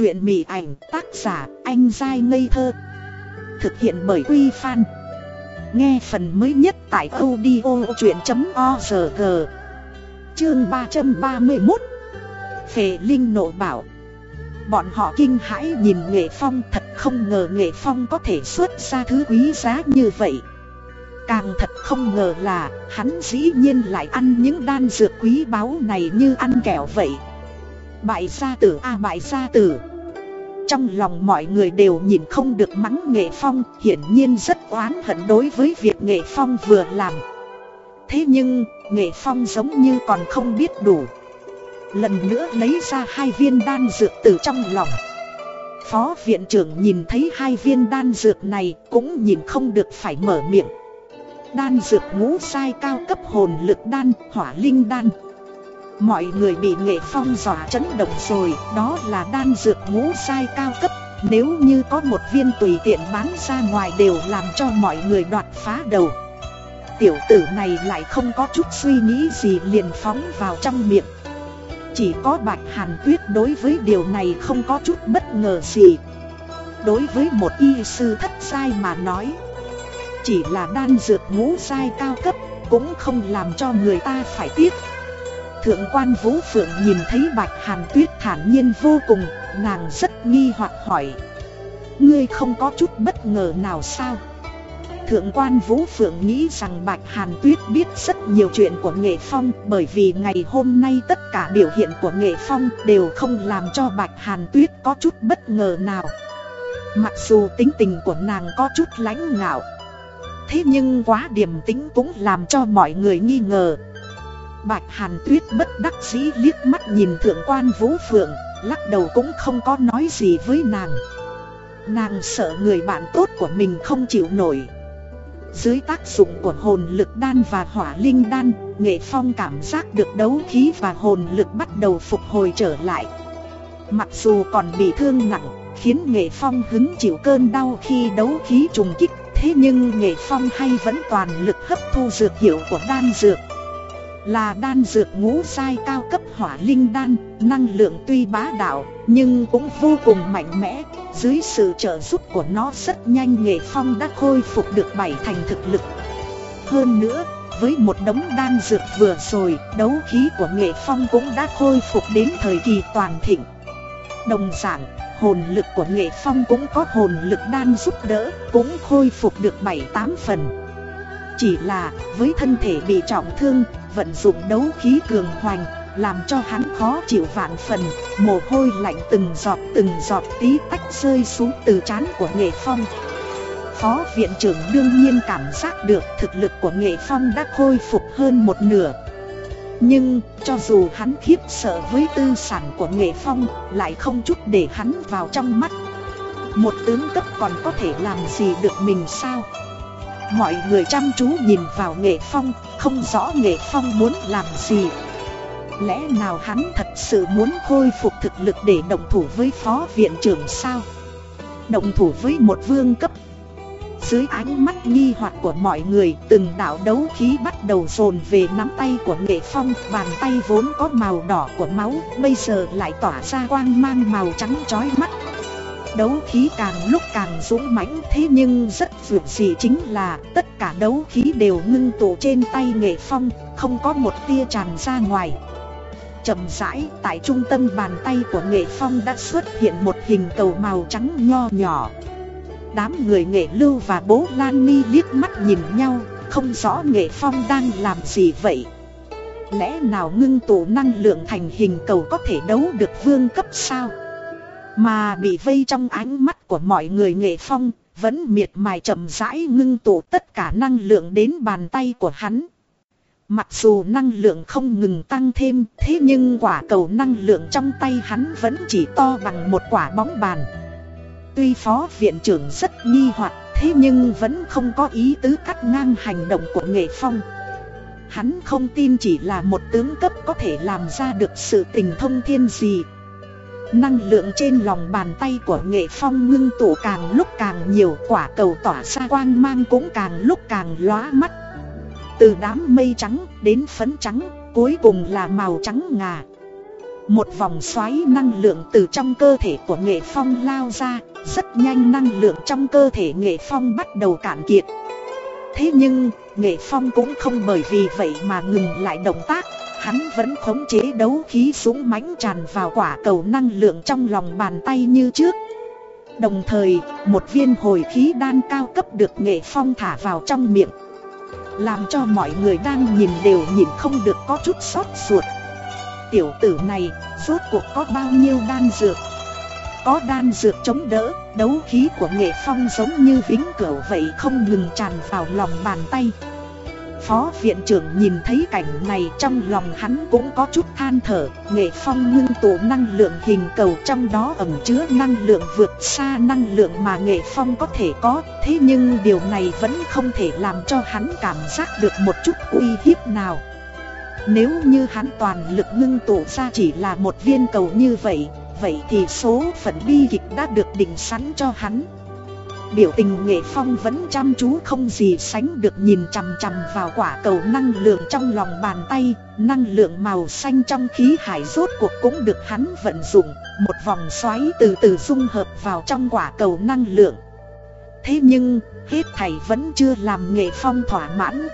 Chuyện mỉ ảnh tác giả anh dai ngây thơ Thực hiện bởi Quy Phan. Nghe phần mới nhất tại audio chuyện.org Chương 331 Phệ Linh nộ bảo. Bọn họ kinh hãi nhìn Nghệ Phong thật không ngờ Nghệ Phong có thể xuất ra thứ quý giá như vậy. Càng thật không ngờ là hắn dĩ nhiên lại ăn những đan dược quý báu này như ăn kẹo vậy. Bại gia tử a à, bại gia tử. Trong lòng mọi người đều nhìn không được mắng Nghệ Phong Hiển nhiên rất oán hận đối với việc Nghệ Phong vừa làm. Thế nhưng Nghệ Phong giống như còn không biết đủ. Lần nữa lấy ra hai viên đan dược từ trong lòng. Phó viện trưởng nhìn thấy hai viên đan dược này cũng nhìn không được phải mở miệng. Đan dược ngũ sai cao cấp hồn lực đan, hỏa linh đan. Mọi người bị nghệ phong dọa chấn động rồi, Đó là đan dược ngũ sai cao cấp. Nếu như có một viên tùy tiện bán ra ngoài đều làm cho mọi người đoạt phá đầu. Tiểu tử này lại không có chút suy nghĩ gì liền phóng vào trong miệng. Chỉ có bạch hàn tuyết đối với điều này không có chút bất ngờ gì. Đối với một y sư thất sai mà nói, Chỉ là đan dược ngũ sai cao cấp Cũng không làm cho người ta phải tiếc. Thượng quan Vũ Phượng nhìn thấy Bạch Hàn Tuyết thản nhiên vô cùng, nàng rất nghi hoặc hỏi. Ngươi không có chút bất ngờ nào sao? Thượng quan Vũ Phượng nghĩ rằng Bạch Hàn Tuyết biết rất nhiều chuyện của Nghệ Phong bởi vì ngày hôm nay tất cả biểu hiện của Nghệ Phong đều không làm cho Bạch Hàn Tuyết có chút bất ngờ nào. Mặc dù tính tình của nàng có chút lãnh ngạo, thế nhưng quá điềm tĩnh cũng làm cho mọi người nghi ngờ. Bạch Hàn Tuyết bất đắc dĩ liếc mắt nhìn thượng quan Vũ Phượng, lắc đầu cũng không có nói gì với nàng. Nàng sợ người bạn tốt của mình không chịu nổi. Dưới tác dụng của hồn lực đan và hỏa linh đan, Nghệ Phong cảm giác được đấu khí và hồn lực bắt đầu phục hồi trở lại. Mặc dù còn bị thương nặng, khiến Nghệ Phong hứng chịu cơn đau khi đấu khí trùng kích, thế nhưng Nghệ Phong hay vẫn toàn lực hấp thu dược hiệu của đan dược. Là đan dược ngũ sai cao cấp hỏa linh đan, năng lượng tuy bá đạo, nhưng cũng vô cùng mạnh mẽ. Dưới sự trợ giúp của nó rất nhanh nghệ phong đã khôi phục được bảy thành thực lực. Hơn nữa, với một đống đan dược vừa rồi, đấu khí của nghệ phong cũng đã khôi phục đến thời kỳ toàn thịnh. Đồng dạng, hồn lực của nghệ phong cũng có hồn lực đan giúp đỡ, cũng khôi phục được 7-8 phần. Chỉ là với thân thể bị trọng thương, vận dụng đấu khí cường hoành, làm cho hắn khó chịu vạn phần, mồ hôi lạnh từng giọt từng giọt tí tách rơi xuống từ trán của Nghệ Phong. Phó viện trưởng đương nhiên cảm giác được thực lực của Nghệ Phong đã khôi phục hơn một nửa. Nhưng, cho dù hắn khiếp sợ với tư sản của Nghệ Phong, lại không chút để hắn vào trong mắt. Một tướng cấp còn có thể làm gì được mình sao? Mọi người chăm chú nhìn vào nghệ phong, không rõ nghệ phong muốn làm gì. Lẽ nào hắn thật sự muốn khôi phục thực lực để động thủ với phó viện trưởng sao? Động thủ với một vương cấp. Dưới ánh mắt nghi hoặc của mọi người, từng đạo đấu khí bắt đầu dồn về nắm tay của nghệ phong, bàn tay vốn có màu đỏ của máu, bây giờ lại tỏa ra quang mang màu trắng chói mắt. Đấu khí càng lúc càng dũng mãnh thế nhưng rất vượt gì chính là tất cả đấu khí đều ngưng tụ trên tay nghệ phong, không có một tia tràn ra ngoài. chậm rãi, tại trung tâm bàn tay của nghệ phong đã xuất hiện một hình cầu màu trắng nho nhỏ. Đám người nghệ lưu và bố Lan Ni liếc mắt nhìn nhau, không rõ nghệ phong đang làm gì vậy. Lẽ nào ngưng tụ năng lượng thành hình cầu có thể đấu được vương cấp sao? Mà bị vây trong ánh mắt của mọi người nghệ phong, vẫn miệt mài chậm rãi ngưng tụ tất cả năng lượng đến bàn tay của hắn. Mặc dù năng lượng không ngừng tăng thêm, thế nhưng quả cầu năng lượng trong tay hắn vẫn chỉ to bằng một quả bóng bàn. Tuy phó viện trưởng rất nghi hoặc, thế nhưng vẫn không có ý tứ cắt ngang hành động của nghệ phong. Hắn không tin chỉ là một tướng cấp có thể làm ra được sự tình thông thiên gì, Năng lượng trên lòng bàn tay của nghệ phong ngưng tụ càng lúc càng nhiều quả cầu tỏa ra quang mang cũng càng lúc càng lóa mắt. Từ đám mây trắng đến phấn trắng cuối cùng là màu trắng ngà. Một vòng xoáy năng lượng từ trong cơ thể của nghệ phong lao ra Rất nhanh năng lượng trong cơ thể nghệ phong bắt đầu cạn kiệt. Thế nhưng, nghệ phong cũng không bởi vì vậy mà ngừng lại động tác. Hắn vẫn khống chế đấu khí súng mãnh tràn vào quả cầu năng lượng trong lòng bàn tay như trước. Đồng thời, một viên hồi khí đan cao cấp được nghệ phong thả vào trong miệng. Làm cho mọi người đang nhìn đều nhìn không được có chút xót ruột. Tiểu tử này, rốt cuộc có bao nhiêu đan dược? Có đan dược chống đỡ, đấu khí của nghệ phong giống như vĩnh cửu vậy không ngừng tràn vào lòng bàn tay. Phó viện trưởng nhìn thấy cảnh này trong lòng hắn cũng có chút than thở, Nghệ phong ngưng tụ năng lượng hình cầu trong đó ẩn chứa năng lượng vượt xa năng lượng mà nghệ phong có thể có. Thế nhưng điều này vẫn không thể làm cho hắn cảm giác được một chút uy hiếp nào. Nếu như hắn toàn lực ngưng tụ ra chỉ là một viên cầu như vậy Vậy thì số phận bi kịch đã được định sẵn cho hắn. Biểu tình nghệ phong vẫn chăm chú không gì sánh được nhìn chằm chằm vào quả cầu năng lượng trong lòng bàn tay. Năng lượng màu xanh trong khí hải rốt cuộc cũng được hắn vận dụng. Một vòng xoáy từ từ dung hợp vào trong quả cầu năng lượng. Thế nhưng, hết thảy vẫn chưa làm nghệ phong thỏa mãn.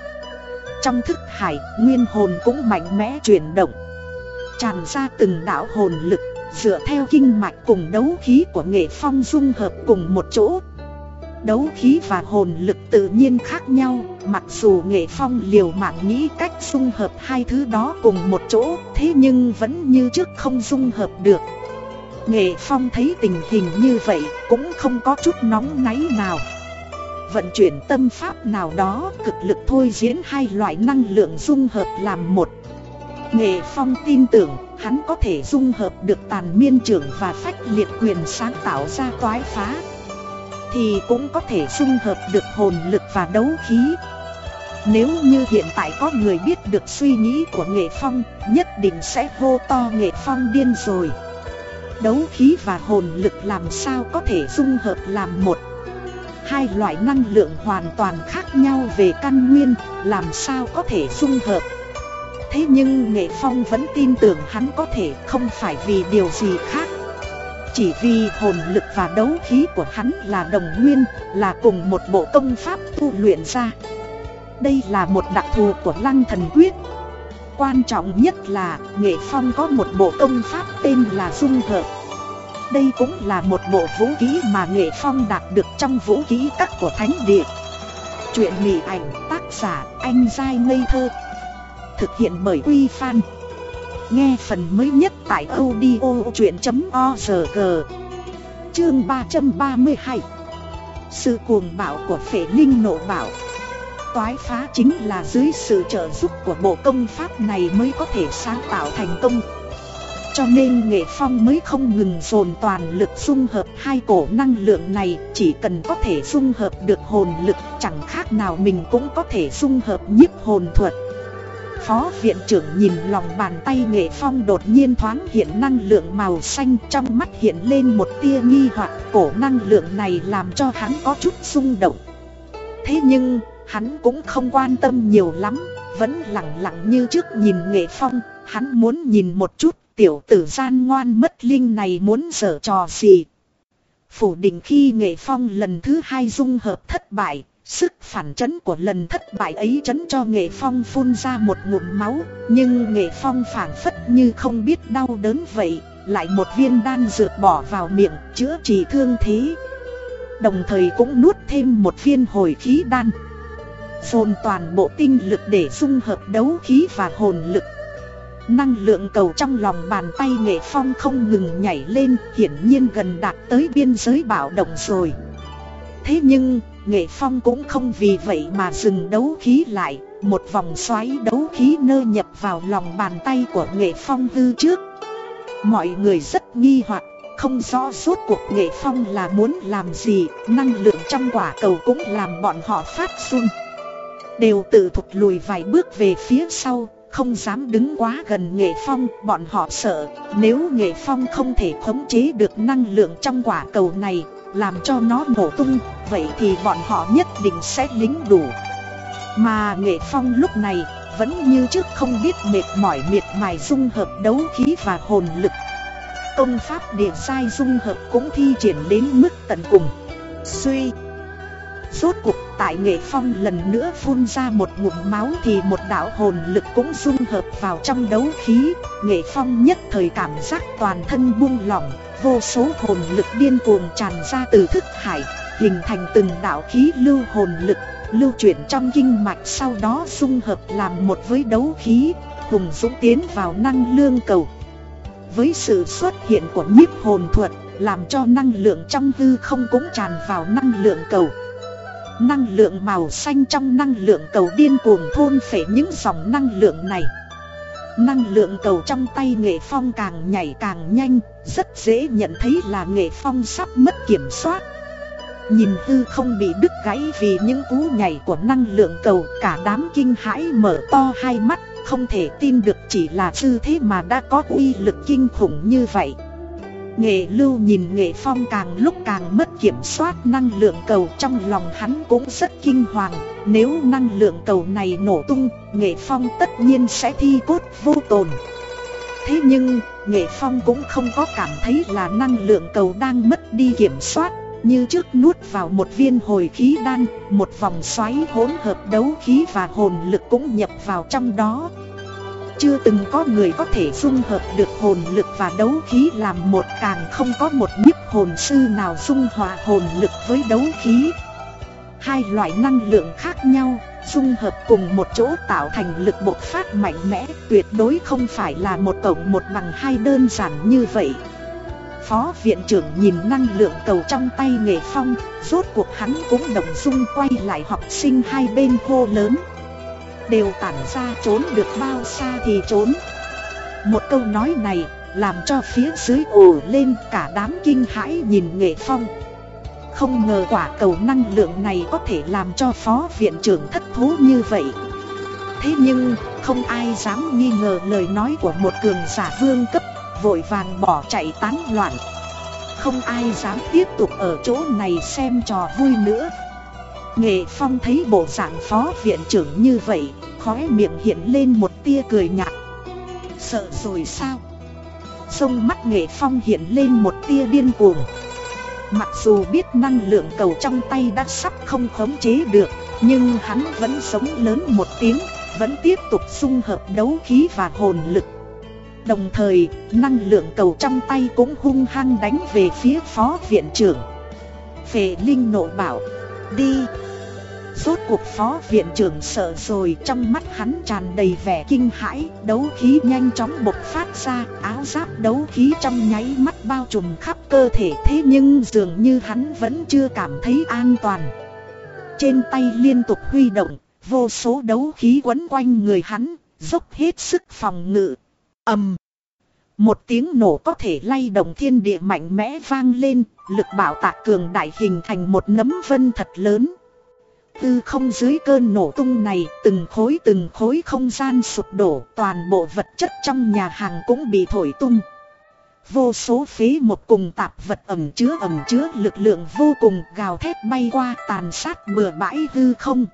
Trong thức hải, nguyên hồn cũng mạnh mẽ chuyển động. Tràn ra từng đạo hồn lực Dựa theo kinh mạch cùng đấu khí của nghệ phong dung hợp cùng một chỗ. Đấu khí và hồn lực tự nhiên khác nhau, Mặc dù nghệ phong liều mạng nghĩ cách dung hợp hai thứ đó cùng một chỗ, Thế nhưng vẫn như trước không dung hợp được. Nghệ phong thấy tình hình như vậy cũng không có chút nóng náy nào. Vận chuyển tâm pháp nào đó, cực lực thôi diễn hai loại năng lượng dung hợp làm một. Nghệ phong tin tưởng, hắn có thể dung hợp được tàn miên trưởng và phách liệt quyền sáng tạo ra toái phá thì cũng có thể dung hợp được hồn lực và đấu khí. Nếu như hiện tại có người biết được suy nghĩ của Nghệ Phong, Nhất định sẽ hô to Nghệ Phong điên rồi. Đấu khí và hồn lực làm sao có thể dung hợp làm một? Hai loại năng lượng hoàn toàn khác nhau về căn nguyên, Làm sao có thể dung hợp? Thế nhưng Nghệ Phong vẫn tin tưởng hắn có thể, không phải vì điều gì khác chỉ vì hồn lực và đấu khí của hắn là đồng nguyên, là cùng một bộ công pháp tu luyện ra. Đây là một đặc thù của lăng thần quyết. Quan trọng nhất là Nghệ Phong có một bộ công pháp tên là Dung Hợp. Đây cũng là một bộ vũ khí mà Nghệ Phong đạt được trong vũ khí các của Thánh Địa. Chuyện mỉ ảnh tác giả anh dai ngây thơ. Thực hiện bởi Uy Fan. Nghe phần mới nhất tại audio chuyện.org Chương 332 Sự cuồng bạo của phệ linh nộ bảo Toái phá chính là dưới sự trợ giúp của bộ công pháp này mới có thể sáng tạo thành công. Cho nên nghệ phong mới không ngừng dồn toàn lực dung hợp hai cổ năng lượng này, Chỉ cần có thể dung hợp được hồn lực, chẳng khác nào mình cũng có thể dung hợp nhiếp hồn thuật. Phó viện trưởng nhìn lòng bàn tay nghệ phong đột nhiên thoáng hiện năng lượng màu xanh trong mắt hiện lên một tia nghi hoặc cổ năng lượng này làm cho hắn có chút rung động. Thế nhưng, hắn cũng không quan tâm nhiều lắm, vẫn lặng lặng như trước nhìn nghệ phong, hắn muốn nhìn một chút tiểu tử gian ngoan mất linh này muốn dở trò gì. Phủ định khi nghệ phong lần thứ hai dung hợp thất bại, Sức phản chấn của lần thất bại ấy chấn cho nghệ phong phun ra một ngụm máu, Nhưng nghệ phong phản phất như không biết đau đớn vậy, Lại một viên đan dược bỏ vào miệng, chữa trị thương thế. Đồng thời cũng nuốt thêm một viên hồi khí đan. Dồn toàn bộ tinh lực để dung hợp đấu khí và hồn lực. Năng lượng cầu trong lòng bàn tay nghệ phong không ngừng nhảy lên, Hiển nhiên gần đạt tới biên giới bảo động rồi. Thế nhưng Nghệ Phong cũng không vì vậy mà dừng đấu khí lại, một vòng xoáy đấu khí nơ nhập vào lòng bàn tay của Nghệ Phong hư trước. Mọi người rất nghi hoặc, không rõ suốt cuộc Nghệ Phong là muốn làm gì, năng lượng trong quả cầu cũng làm bọn họ phát run. Đều tự thụt lùi vài bước về phía sau, không dám đứng quá gần Nghệ Phong, bọn họ sợ, nếu Nghệ Phong không thể khống chế được năng lượng trong quả cầu này, làm cho nó nổ tung, vậy thì bọn họ nhất định sẽ lính đủ. Mà Nghệ Phong lúc này vẫn như trước không biết mệt mỏi miệt mài dung hợp đấu khí và hồn lực. Công pháp địa sai dung hợp cũng thi triển đến mức tận cùng. Suy Rốt cuộc tại nghệ phong lần nữa phun ra một ngụm máu thì một đạo hồn lực cũng dung hợp vào trong đấu khí Nghệ phong nhất thời cảm giác toàn thân buông lỏng Vô số hồn lực điên cuồng tràn ra từ thức hải, Hình thành từng đạo khí lưu hồn lực, Lưu chuyển trong kinh mạch, sau đó dung hợp làm một với đấu khí, Hùng dũng tiến vào năng lương cầu. Với sự xuất hiện của nhiếp hồn thuật, Làm cho năng lượng trong hư không cũng tràn vào năng lượng cầu. Năng lượng màu xanh trong năng lượng cầu điên cuồng thôn phệ những dòng năng lượng này. Năng lượng cầu trong tay nghệ phong càng nhảy càng nhanh, Rất dễ nhận thấy là nghệ phong sắp mất kiểm soát. Nhìn hư không bị đứt gãy vì những cú nhảy của năng lượng cầu, Cả đám kinh hãi mở to hai mắt, Không thể tin được chỉ là sư thế mà đã có uy lực kinh khủng như vậy. Nghệ lưu nhìn nghệ phong càng lúc càng mất kiểm soát năng lượng cầu trong lòng hắn cũng rất kinh hoàng. Nếu năng lượng cầu này nổ tung, nghệ phong tất nhiên sẽ thi cốt vô tồn. Thế nhưng, nghệ phong cũng không có cảm thấy là năng lượng cầu đang mất đi kiểm soát. Như trước nuốt vào một viên hồi khí đan, một vòng xoáy hỗn hợp đấu khí và hồn lực cũng nhập vào trong đó chưa từng có người có thể dung hợp được hồn lực và đấu khí làm một càng không có một nhiếp hồn sư nào dung hòa hồn lực với đấu khí. Hai loại năng lượng khác nhau, dung hợp cùng một chỗ tạo thành lực bộc phát mạnh mẽ Tuyệt đối không phải là một tổng một bằng hai đơn giản như vậy. Phó viện trưởng nhìn năng lượng cầu trong tay nghệ phong Rốt cuộc hắn cũng đồng dung quay lại học sinh hai bên hô lớn. Đều tản ra trốn được bao xa thì trốn. Một câu nói này làm cho phía dưới ồ lên cả đám kinh hãi nhìn nghệ phong. Không ngờ quả cầu năng lượng này có thể làm cho phó viện trưởng thất thú như vậy. Thế nhưng, không ai dám nghi ngờ lời nói của một cường giả vương cấp, Vội vàng bỏ chạy tán loạn. Không ai dám tiếp tục ở chỗ này xem trò vui nữa. Nghệ Phong thấy bộ dạng phó viện trưởng như vậy, khóe miệng hiện lên một tia cười nhạt. Sợ rồi sao? Sông mắt Nghệ Phong hiện lên một tia điên cuồng. Mặc dù biết năng lượng cầu trong tay đã sắp không khống chế được, nhưng hắn vẫn sống lớn một tiếng, vẫn tiếp tục xung hợp đấu khí và hồn lực. Đồng thời, năng lượng cầu trong tay cũng hung hăng đánh về phía phó viện trưởng. Phệ Linh nộ bảo, đi! Rốt cuộc phó viện trưởng sợ rồi, trong mắt hắn tràn đầy vẻ kinh hãi, Đấu khí nhanh chóng bộc phát ra, Áo giáp đấu khí trong nháy mắt bao trùm khắp cơ thể, Thế nhưng dường như hắn vẫn chưa cảm thấy an toàn. Trên tay liên tục huy động, Vô số đấu khí quấn quanh người hắn, Dốc hết sức phòng ngự. Ầm. Một tiếng nổ có thể lay động thiên địa mạnh mẽ vang lên, Lực bảo tạc cường đại hình thành một nấm vân thật lớn. Tư không dưới cơn nổ tung này, từng khối từng khối không gian sụp đổ, toàn bộ vật chất trong nhà hàng cũng bị thổi tung. Vô số phế một cùng tạp vật ẩm chứa ẩm chứa lực lượng vô cùng gào thét bay qua tàn sát bừa bãi hư không.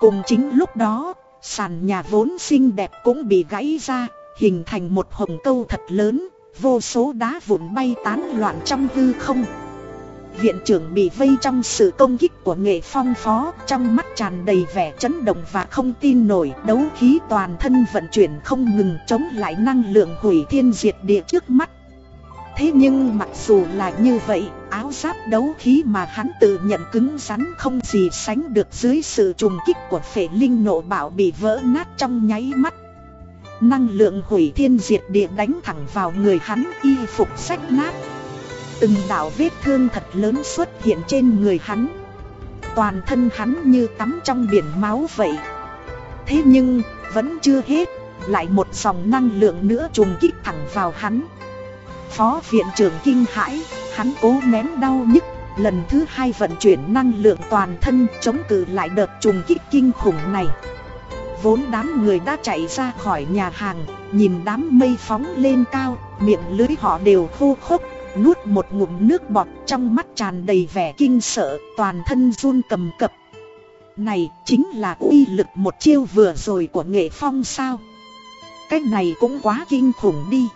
Cùng chính lúc đó, sàn nhà vốn xinh đẹp cũng bị gãy ra, hình thành một hồng câu thật lớn, Vô số đá vụn bay tán loạn trong hư không. Viện trưởng bị vây trong sự công kích của nghệ phong phó, Trong mắt tràn đầy vẻ chấn động và không tin nổi, Đấu khí toàn thân vận chuyển không ngừng chống lại năng lượng hủy thiên diệt địa trước mắt. Thế nhưng mặc dù là như vậy, Áo giáp đấu khí mà hắn tự nhận cứng rắn không gì sánh được Dưới sự trùng kích của phệ linh nộ bảo bị vỡ nát trong nháy mắt. Năng lượng hủy thiên diệt địa đánh thẳng vào người hắn y phục sách nát. Từng đạo vết thương thật lớn xuất hiện trên người hắn. Toàn thân hắn như tắm trong biển máu vậy. Thế nhưng, vẫn chưa hết Lại một dòng năng lượng nữa trùng kích thẳng vào hắn. Phó viện trưởng kinh hãi Hắn cố nén đau nhức Lần thứ hai vận chuyển năng lượng toàn thân Chống cự lại đợt trùng kích kinh khủng này. Vốn đám người đã chạy ra khỏi nhà hàng Nhìn đám mây phóng lên cao Miệng lưới họ đều khô khốc. Nuốt một ngụm nước bọt trong mắt tràn đầy vẻ kinh sợ Toàn thân run cầm cập Này chính là uy lực một chiêu vừa rồi của nghệ phong sao Cái này cũng quá kinh khủng đi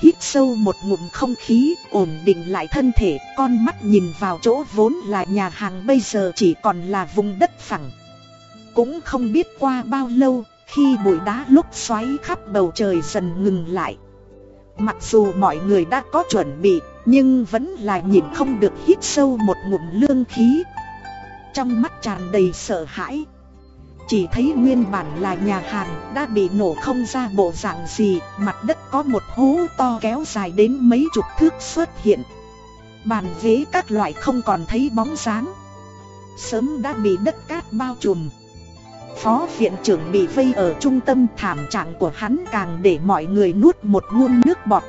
Hít sâu một ngụm không khí, ổn định lại thân thể, con mắt nhìn vào chỗ vốn là nhà hàng bây giờ chỉ còn là vùng đất phẳng. Cũng không biết qua bao lâu, khi bụi đá lúc xoáy khắp bầu trời dần ngừng lại. Mặc dù mọi người đã có chuẩn bị, nhưng vẫn là nhìn không được hít sâu một ngụm lương khí. Trong mắt tràn đầy sợ hãi. Chỉ thấy nguyên bản là nhà hàng đã bị nổ không ra bộ dạng gì, mặt đất có một hố to kéo dài đến mấy chục thước xuất hiện. Bàn ghế các loại không còn thấy bóng dáng. Sớm đã bị đất cát bao trùm. Phó viện trưởng bị vây ở trung tâm thảm trạng của hắn càng để mọi người nuốt một ngụm nước bọt.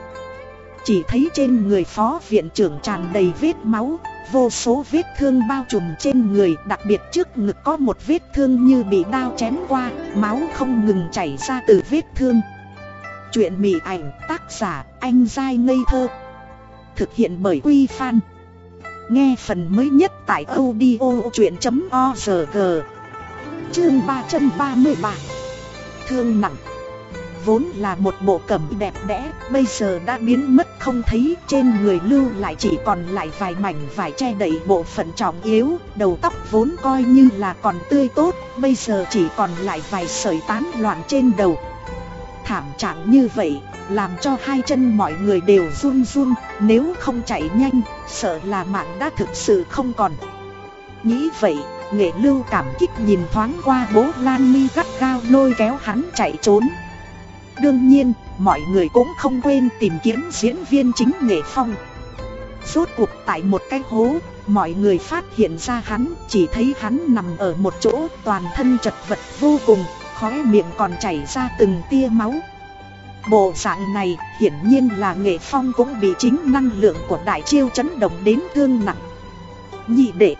Chỉ thấy trên người phó viện trưởng tràn đầy vết máu, vô số vết thương bao trùm trên người Đặc biệt trước ngực có một vết thương như bị đao chém qua Máu không ngừng chảy ra từ vết thương. Chuyện mị ảnh tác giả anh dai ngây thơ. Thực hiện bởi Quy Phan. Nghe phần mới nhất tại audio.org Chương 333 Thương nặng vốn là một bộ cẩm đẹp đẽ, bây giờ đã biến mất không thấy, trên người lưu lại chỉ còn lại vài mảnh vải che đậy bộ phận trọng yếu, đầu tóc vốn coi như là còn tươi tốt, bây giờ chỉ còn lại vài sợi tán loạn trên đầu. Thảm trạng như vậy, làm cho hai chân mọi người đều run run, nếu không chạy nhanh, sợ là mạng đã thực sự không còn. Nghĩ vậy, nghệ lưu cảm kích nhìn thoáng qua bố Lan Mi gắt gao lôi kéo hắn chạy trốn. Đương nhiên, mọi người cũng không quên tìm kiếm diễn viên chính nghệ phong. Rốt cuộc tại một cái hố, mọi người phát hiện ra hắn Chỉ thấy hắn nằm ở một chỗ toàn thân chật vật vô cùng Khóe miệng còn chảy ra từng tia máu. Bộ dạng này hiển nhiên là nghệ phong cũng bị chính năng lượng của đại chiêu chấn động đến thương nặng. Nhị đệ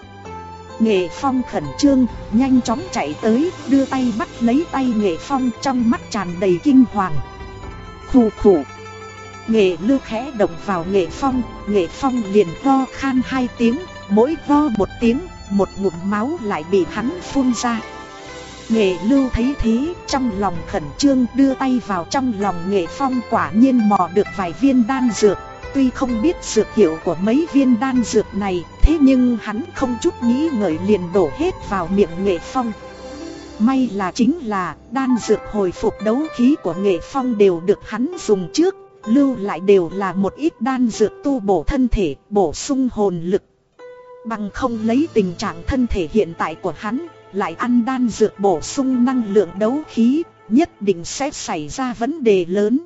Nghệ Phong khẩn trương, nhanh chóng chạy tới, đưa tay bắt lấy tay Nghệ Phong trong mắt tràn đầy kinh hoàng. Khủ khủ. Nghệ lưu khẽ động vào Nghệ Phong, Nghệ Phong liền ho khan hai tiếng, mỗi ho một tiếng, một ngụm máu lại bị hắn phun ra. Nghệ lưu thấy thế, trong lòng khẩn trương đưa tay vào trong lòng Nghệ Phong quả nhiên mò được vài viên đan dược. Tuy không biết dược hiệu của mấy viên đan dược này, thế nhưng hắn không chút nghĩ ngợi liền đổ hết vào miệng nghệ phong. May là chính là đan dược hồi phục đấu khí của nghệ phong đều được hắn dùng trước, lưu lại đều là một ít đan dược tu bổ thân thể, bổ sung hồn lực. Bằng không lấy tình trạng thân thể hiện tại của hắn, lại ăn đan dược bổ sung năng lượng đấu khí, nhất định sẽ xảy ra vấn đề lớn.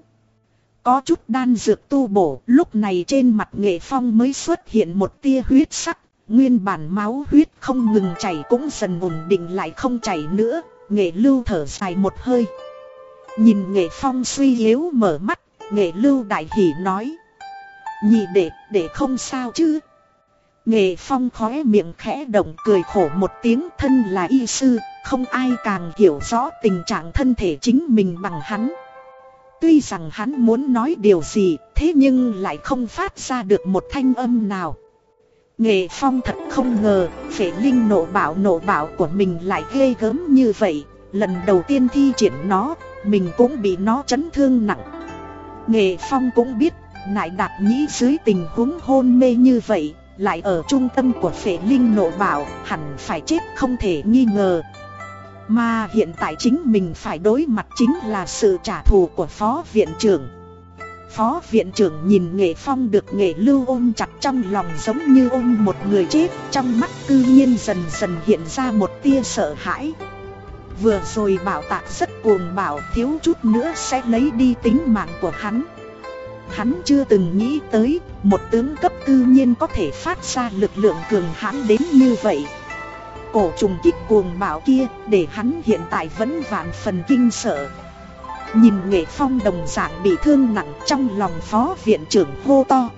Có chút đan dược tu bổ, lúc này trên mặt nghệ phong mới xuất hiện một tia huyết sắc, nguyên bản máu huyết không ngừng chảy cũng dần ổn định lại không chảy nữa, nghệ lưu thở dài một hơi. Nhìn nghệ phong suy yếu mở mắt, nghệ lưu đại hỉ nói. Nhị đệ, để không sao chứ. Nghệ phong khóe miệng khẽ động cười khổ một tiếng thân là y sư, không ai càng hiểu rõ tình trạng thân thể chính mình bằng hắn. Tuy rằng hắn muốn nói điều gì, thế nhưng lại không phát ra được một thanh âm nào. Nghệ Phong thật không ngờ, phệ linh nộ bảo nộ bảo của mình lại ghê gớm như vậy. Lần đầu tiên thi triển nó, mình cũng bị nó chấn thương nặng. Nghệ Phong cũng biết, nại đạt nhĩ dưới tình huống hôn mê như vậy, lại ở trung tâm của phệ linh nộ bảo, hẳn phải chết không thể nghi ngờ. Mà hiện tại chính mình phải đối mặt chính là sự trả thù của phó viện trưởng. Phó viện trưởng nhìn nghệ phong được nghệ lưu ôm chặt trong lòng giống như ôm một người chết, Trong mắt cư nhiên dần dần hiện ra một tia sợ hãi. Vừa rồi bảo tạc rất cuồng bảo thiếu chút nữa sẽ lấy đi tính mạng của hắn. Hắn chưa từng nghĩ tới, một tướng cấp cư nhiên có thể phát ra lực lượng cường hãn đến như vậy cổ trùng kích cuồng bạo kia để hắn hiện tại vẫn vạn phần kinh sợ. Nhìn nghệ phong đồng dạng bị thương nặng trong lòng phó viện trưởng hô to.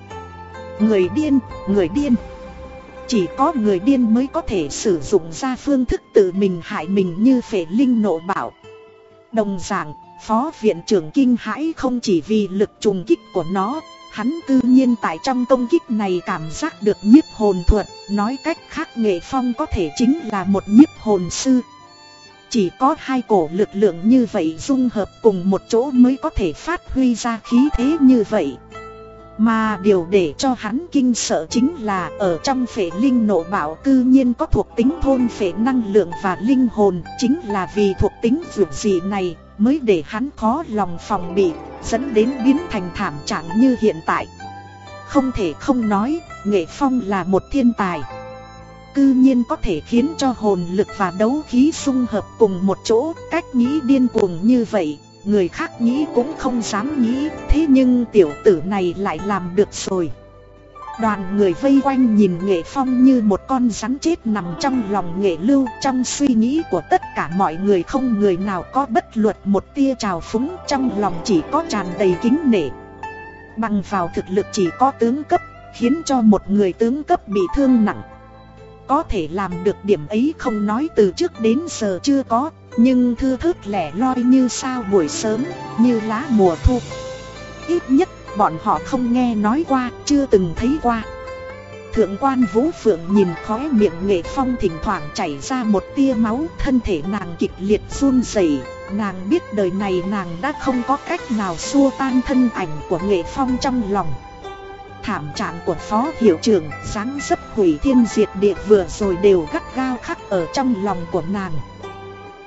Người điên, người điên. Chỉ có người điên mới có thể sử dụng ra phương thức tự mình hại mình như phệ linh nộ bảo. Đồng dạng, phó viện trưởng kinh hãi không chỉ vì lực trùng kích của nó, Hắn tự nhiên tại trong công kích này cảm giác được nhiếp hồn thuật, nói cách khác nghệ phong có thể chính là một nhiếp hồn sư. Chỉ có hai cổ lực lượng như vậy dung hợp cùng một chỗ mới có thể phát huy ra khí thế như vậy. Mà điều để cho hắn kinh sợ chính là ở trong phệ linh nộ bảo cư nhiên có thuộc tính thôn phệ năng lượng và linh hồn Chính là vì thuộc tính vượt dị này mới để hắn khó lòng phòng bị Dẫn đến biến thành thảm trạng như hiện tại Không thể không nói, Nghệ Phong là một thiên tài Cư nhiên có thể khiến cho hồn lực và đấu khí xung hợp cùng một chỗ Cách nghĩ điên cuồng như vậy người khác nghĩ cũng không dám nghĩ, thế nhưng tiểu tử này lại làm được rồi. Đoàn người vây quanh nhìn nghệ phong như một con rắn chết nằm trong lòng nghệ lưu. Trong suy nghĩ của tất cả mọi người không người nào có bất luật một tia trào phúng. Trong lòng chỉ có tràn đầy kính nể. Bằng vào thực lực chỉ có tướng cấp Khiến cho một người tướng cấp bị thương nặng. Có thể làm được điểm ấy không nói từ trước đến giờ chưa có nhưng thư thức lẻ loi như sao buổi sớm, như lá mùa thu. Ít nhất bọn họ không nghe nói qua, chưa từng thấy qua. Thượng quan Vũ Phượng nhìn khóe miệng nghệ phong thỉnh thoảng chảy ra một tia máu Thân thể nàng kịch liệt run rẩy. Nàng biết đời này nàng đã không có cách nào xua tan thân ảnh của nghệ phong trong lòng. Thảm trạng của phó hiệu trưởng sáng dấp hủy thiên diệt địa vừa rồi đều gắt gao khắc ở trong lòng của nàng.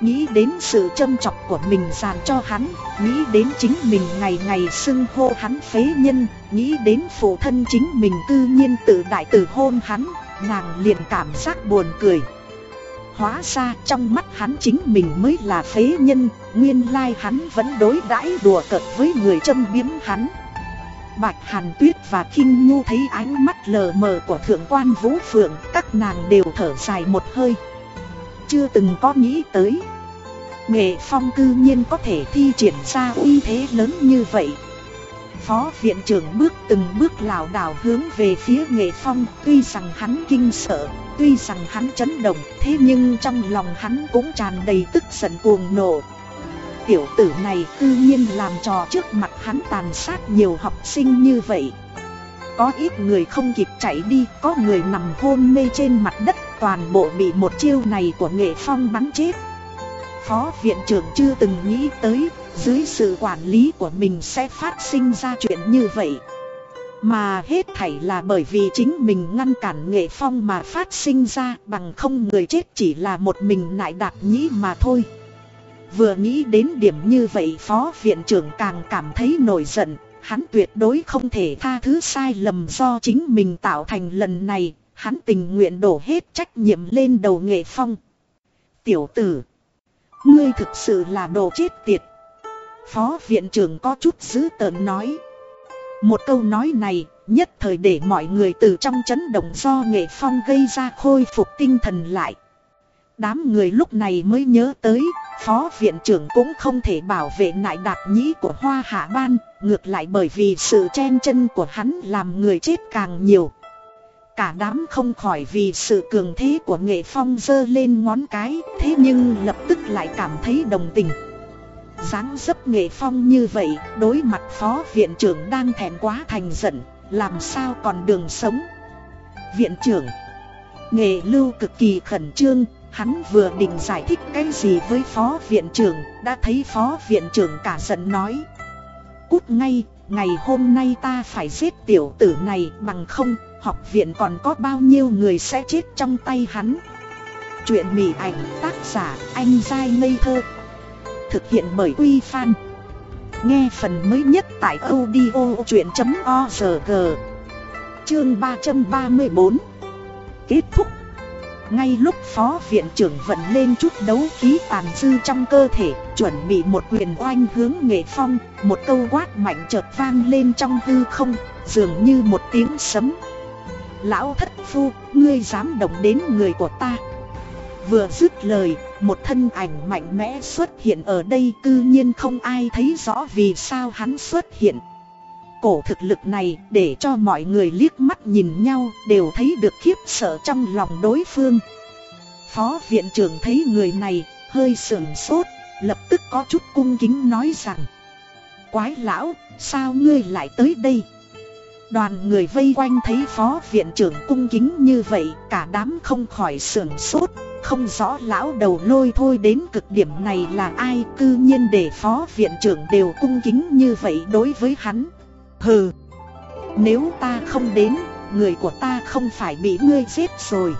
Nghĩ đến sự châm chọc của mình dàn cho hắn, Nghĩ đến chính mình ngày ngày xưng hô hắn phế nhân, Nghĩ đến phụ thân chính mình cư nhiên tự đại tử hôn hắn, Nàng liền cảm giác buồn cười. Hóa ra trong mắt hắn chính mình mới là phế nhân, Nguyên lai hắn vẫn đối đãi đùa cợt với người châm biếm hắn. Bạch Hàn Tuyết và Kinh Nhu thấy ánh mắt lờ mờ của Thượng quan Vũ Phượng, Các nàng đều thở dài một hơi chưa từng có nghĩ tới. Nghệ phong cư nhiên có thể thi triển ra uy thế lớn như vậy. Phó viện trưởng bước từng bước lảo đảo hướng về phía nghệ phong Tuy rằng hắn kinh sợ, tuy rằng hắn chấn động Thế nhưng trong lòng hắn cũng tràn đầy tức giận cuồng nộ. Tiểu tử này cư nhiên làm trò trước mặt hắn tàn sát nhiều học sinh như vậy. Có ít người không kịp chạy đi, có người nằm hôn mê trên mặt đất toàn bộ bị một chiêu này của nghệ phong bắn chết. Phó viện trưởng chưa từng nghĩ tới dưới sự quản lý của mình sẽ phát sinh ra chuyện như vậy. Mà hết thảy là bởi vì chính mình ngăn cản nghệ phong mà phát sinh ra bằng không người chết chỉ là một mình nại đạt nhĩ mà thôi. Vừa nghĩ đến điểm như vậy phó viện trưởng càng cảm thấy nổi giận. Hắn tuyệt đối không thể tha thứ sai lầm do chính mình tạo thành lần này Hắn tình nguyện đổ hết trách nhiệm lên đầu nghệ phong. Tiểu tử. Ngươi thực sự là đồ chết tiệt. Phó viện trưởng có chút dữ tợn nói. Một câu nói này, nhất thời để mọi người từ trong chấn động do nghệ phong gây ra khôi phục tinh thần lại. Đám người lúc này mới nhớ tới, phó viện trưởng cũng không thể bảo vệ nại đạt nhĩ của hoa hạ ban, ngược lại bởi vì sự chen chân của hắn làm người chết càng nhiều. Cả đám không khỏi vì sự cường thế của nghệ phong dơ lên ngón cái Thế nhưng lập tức lại cảm thấy đồng tình dáng dấp nghệ phong như vậy Đối mặt phó viện trưởng đang thèm quá thành giận Làm sao còn đường sống Viện trưởng Nghệ lưu cực kỳ khẩn trương Hắn vừa định giải thích cái gì với phó viện trưởng, Đã thấy phó viện trưởng cả giận nói Cút ngay, Ngày hôm nay ta phải giết tiểu tử này, bằng không, học viện còn có bao nhiêu người sẽ chết trong tay hắn. Chuyện mỉ ảnh, tác giả, anh dai ngây thơ. Thực hiện bởi Uy Fan. Nghe phần mới nhất tại audio chuyện.org. Chương 334. Kết thúc. Ngay lúc phó viện trưởng vận lên chút đấu khí tàn dư trong cơ thể Chuẩn bị một quyền oanh hướng nghệ phong Một câu quát mạnh chợt vang lên trong hư không Dường như một tiếng sấm. Lão thất phu, ngươi dám động đến người của ta. Vừa dứt lời, một thân ảnh mạnh mẽ xuất hiện ở đây Cư nhiên không ai thấy rõ vì sao hắn xuất hiện. Cổ thực lực này để cho mọi người liếc mắt nhìn nhau đều thấy được khiếp sợ trong lòng đối phương Phó viện trưởng thấy người này hơi sườn sốt Lập tức có chút cung kính nói rằng Quái lão, sao ngươi lại tới đây? Đoàn người vây quanh thấy phó viện trưởng cung kính như vậy Cả đám không khỏi sưởng sốt Không rõ lão đầu lôi thôi đến cực điểm này là ai Cư nhiên để phó viện trưởng đều cung kính như vậy đối với hắn Hừ. Nếu ta không đến, Người của ta không phải bị ngươi giết rồi.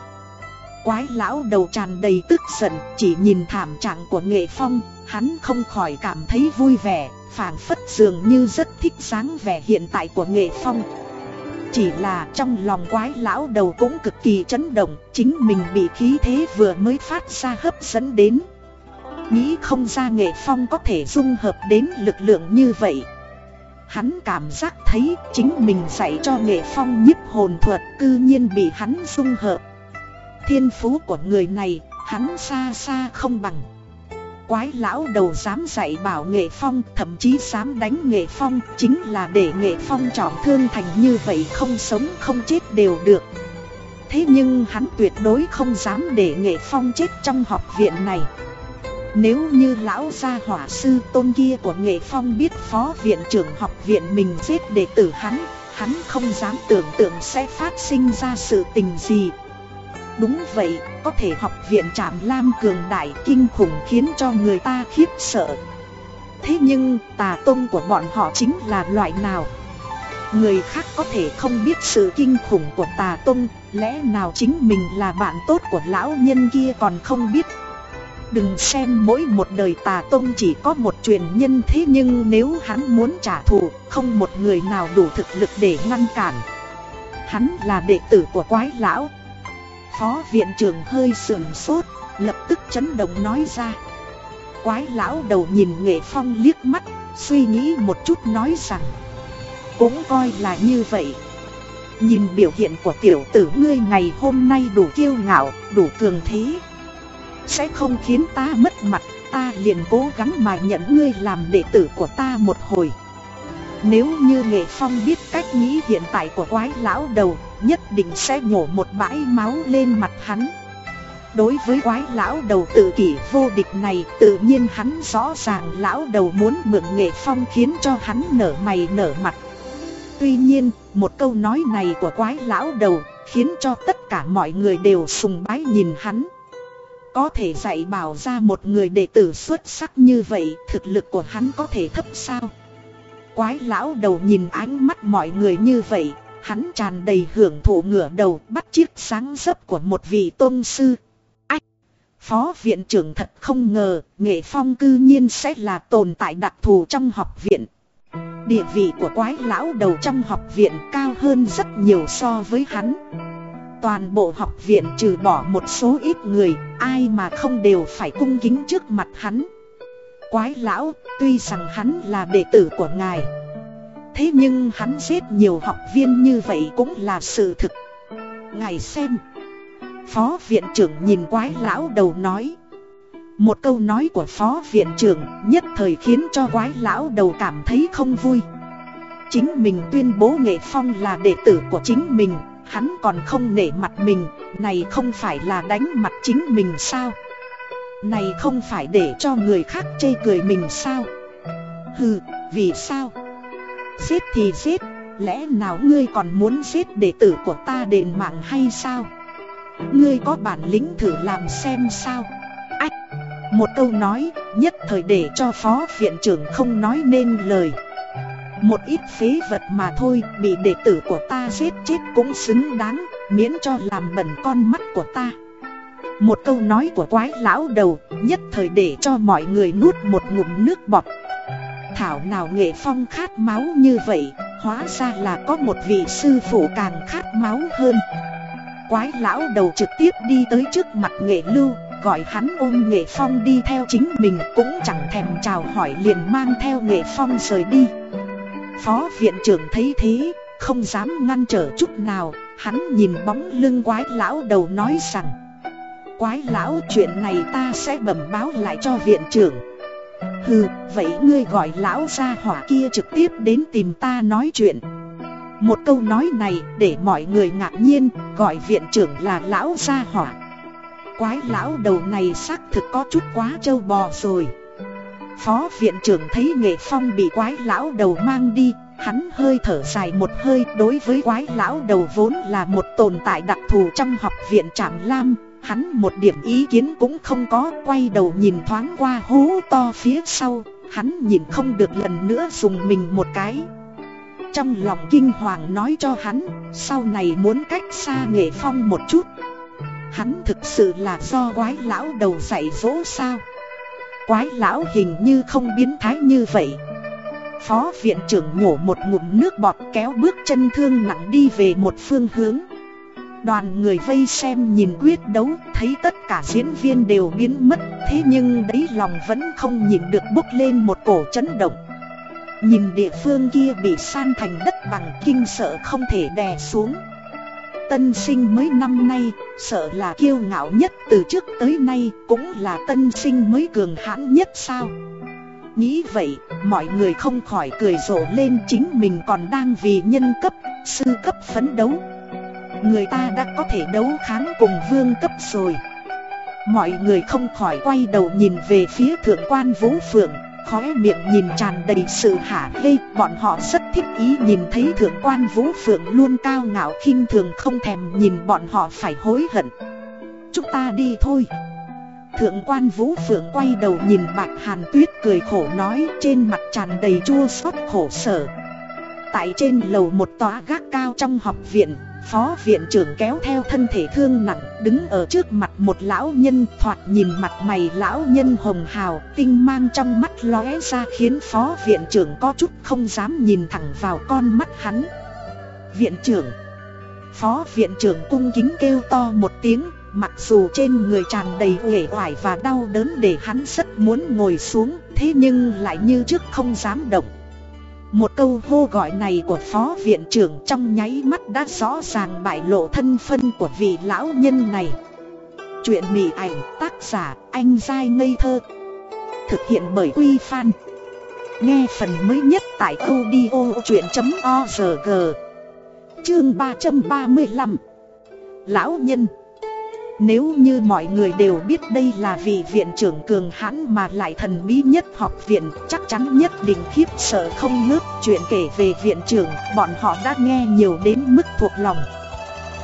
Quái lão đầu tràn đầy tức giận, Chỉ nhìn thảm trạng của nghệ phong, Hắn không khỏi cảm thấy vui vẻ, phảng phất dường như rất thích dáng vẻ hiện tại của nghệ phong. Chỉ là trong lòng quái lão đầu cũng cực kỳ chấn động, Chính mình bị khí thế vừa mới phát ra hấp dẫn đến. Nghĩ không ra nghệ phong có thể dung hợp đến lực lượng như vậy. Hắn cảm giác thấy chính mình dạy cho nghệ phong nhiếp hồn thuật cư nhiên bị hắn dung hợp. Thiên phú của người này, hắn xa xa không bằng. Quái lão đầu dám dạy bảo nghệ phong, Thậm chí dám đánh nghệ phong, Chính là để nghệ phong trọng thương thành như vậy Không sống không chết đều được. Thế nhưng hắn tuyệt đối không dám để nghệ phong chết trong học viện này. Nếu như lão gia hỏa sư tôn kia của nghệ phong biết phó viện trưởng học viện mình giết đệ tử hắn Hắn không dám tưởng tượng sẽ phát sinh ra sự tình gì Đúng vậy, có thể học viện Trạm Lam cường đại kinh khủng khiến cho người ta khiếp sợ. Thế nhưng tà tôn của bọn họ chính là loại nào? Người khác có thể không biết sự kinh khủng của tà tôn, lẽ nào chính mình là bạn tốt của lão nhân kia còn không biết. Đừng xem mỗi một đời tà tông chỉ có một truyền nhân thế nhưng nếu hắn muốn trả thù, không một người nào đủ thực lực để ngăn cản. Hắn là đệ tử của quái lão, Phó viện trưởng hơi sườn sốt, lập tức chấn động nói ra. Quái lão đầu nhìn nghệ phong liếc mắt, suy nghĩ một chút nói rằng. Cũng coi là như vậy. Nhìn biểu hiện của tiểu tử ngươi ngày hôm nay đủ kiêu ngạo, đủ cường thế. Sẽ không khiến ta mất mặt, ta liền cố gắng mà nhận ngươi làm đệ tử của ta một hồi. Nếu như nghệ phong biết cách nghĩ hiện tại của quái lão đầu Nhất định sẽ nhổ một bãi máu lên mặt hắn. Đối với quái lão đầu tự kỷ vô địch này Tự nhiên hắn rõ ràng lão đầu muốn mượn nghệ phong khiến cho hắn nở mày nở mặt. Tuy nhiên một câu nói này của quái lão đầu Khiến cho tất cả mọi người đều sùng bái nhìn hắn. Có thể dạy bảo ra một người đệ tử xuất sắc như vậy Thực lực của hắn có thể thấp sao Quái lão đầu nhìn ánh mắt mọi người như vậy Hắn tràn đầy hưởng thụ ngửa đầu bắt chiếc sáng dấp của một vị tôn sư. Ách! Phó viện trưởng thật không ngờ, nghệ phong cư nhiên sẽ là tồn tại đặc thù trong học viện. Địa vị của quái lão đầu trong học viện cao hơn rất nhiều so với hắn. Toàn bộ học viện trừ bỏ một số ít người, ai mà không đều phải cung kính trước mặt hắn. Quái lão, tuy rằng hắn là đệ tử của ngài Thế nhưng hắn giết nhiều học viên như vậy cũng là sự thực. Ngài xem Phó viện trưởng nhìn quái lão đầu nói. Một câu nói của phó viện trưởng nhất thời khiến cho quái lão đầu cảm thấy không vui. Chính mình tuyên bố nghệ phong là đệ tử của chính mình Hắn còn không nể mặt mình Này không phải là đánh mặt chính mình sao Này không phải để cho người khác chê cười mình sao Hừ, vì sao Giết thì giết, lẽ nào ngươi còn muốn giết đệ tử của ta đền mạng hay sao? Ngươi có bản lĩnh thử làm xem sao? Ách! Một câu nói, nhất thời để cho phó viện trưởng không nói nên lời. Một ít phế vật mà thôi, bị đệ tử của ta giết chết cũng xứng đáng, miễn cho làm bẩn con mắt của ta. Một câu nói của quái lão đầu, nhất thời để cho mọi người nuốt một ngụm nước bọt. Thảo nào nghệ phong khát máu như vậy Hóa ra là có một vị sư phụ càng khát máu hơn. Quái lão đầu trực tiếp đi tới trước mặt nghệ lưu Gọi hắn ôm nghệ phong đi theo chính mình Cũng chẳng thèm chào hỏi liền mang theo nghệ phong rời đi. Phó viện trưởng thấy thế Không dám ngăn trở chút nào Hắn nhìn bóng lưng quái lão đầu nói rằng Quái lão chuyện này ta sẽ bẩm báo lại cho viện trưởng. Hừ, vậy ngươi gọi lão gia hỏa kia trực tiếp đến tìm ta nói chuyện. Một câu nói này để mọi người ngạc nhiên, gọi viện trưởng là lão gia hỏa. Quái lão đầu này xác thực có chút quá trâu bò rồi. Phó viện trưởng thấy nghệ phong bị quái lão đầu mang đi hắn hơi thở dài một hơi đối với quái lão đầu vốn là một tồn tại đặc thù trong học viện Trạm Lam, hắn một điểm ý kiến cũng không có, quay đầu nhìn thoáng qua hố to phía sau, hắn nhìn không được lần nữa dùng mình một cái. Trong lòng kinh hoàng nói cho hắn, sau này muốn cách xa nghệ phong một chút. Hắn thực sự là do quái lão đầu dạy dỗ sao? Quái lão hình như không biến thái như vậy. Phó viện trưởng nhổ một ngụm nước bọt kéo bước chân thương nặng đi về một phương hướng. Đoàn người vây xem nhìn quyết đấu, thấy tất cả diễn viên đều biến mất, thế nhưng đấy lòng vẫn không nhìn được bốc lên một cổ chấn động. Nhìn địa phương kia bị san thành đất bằng kinh sợ không thể đè xuống. Tân sinh mới năm nay, sợ là kiêu ngạo nhất từ trước tới nay, cũng là tân sinh mới cường hãn nhất sao. Nghĩ vậy, mọi người không khỏi cười rộ lên chính mình còn đang vì nhân cấp, sư cấp phấn đấu. Người ta đã có thể đấu kháng cùng vương cấp rồi. Mọi người không khỏi quay đầu nhìn về phía thượng quan vũ phượng, khóe miệng nhìn tràn đầy sự hả hê, bọn họ rất thích ý nhìn thấy thượng quan vũ phượng luôn cao ngạo khinh thường không thèm nhìn bọn họ phải hối hận. Chúng ta đi thôi. Thượng quan Vũ Phượng quay đầu nhìn Bạch Hàn Tuyết cười khổ nói trên mặt tràn đầy chua xót khổ sở. Tại trên lầu một tòa gác cao trong học viện, phó viện trưởng kéo theo thân thể thương nặng, đứng ở trước mặt một lão nhân thoạt nhìn mặt mày lão nhân hồng hào, tinh mang trong mắt lóe ra khiến phó viện trưởng có chút không dám nhìn thẳng vào con mắt hắn. Viện trưởng Phó viện trưởng cung kính kêu to một tiếng Mặc dù trên người tràn đầy uể oải và đau đớn để hắn rất muốn ngồi xuống Thế nhưng lại như trước không dám động một câu hô gọi này của phó viện trưởng trong nháy mắt đã rõ ràng bại lộ thân phân của vị lão nhân này. Chuyện mỉ ảnh tác giả anh dai ngây thơ. Thực hiện bởi Quy Phan. Nghe phần mới nhất tại audio chuyện.org Chương 335 Lão nhân nếu như mọi người đều biết đây là vị viện trưởng cường hãn mà lại thần bí nhất học viện Chắc chắn nhất định khiếp sợ không ngớt Chuyện kể về viện trưởng bọn họ đã nghe nhiều đến mức thuộc lòng.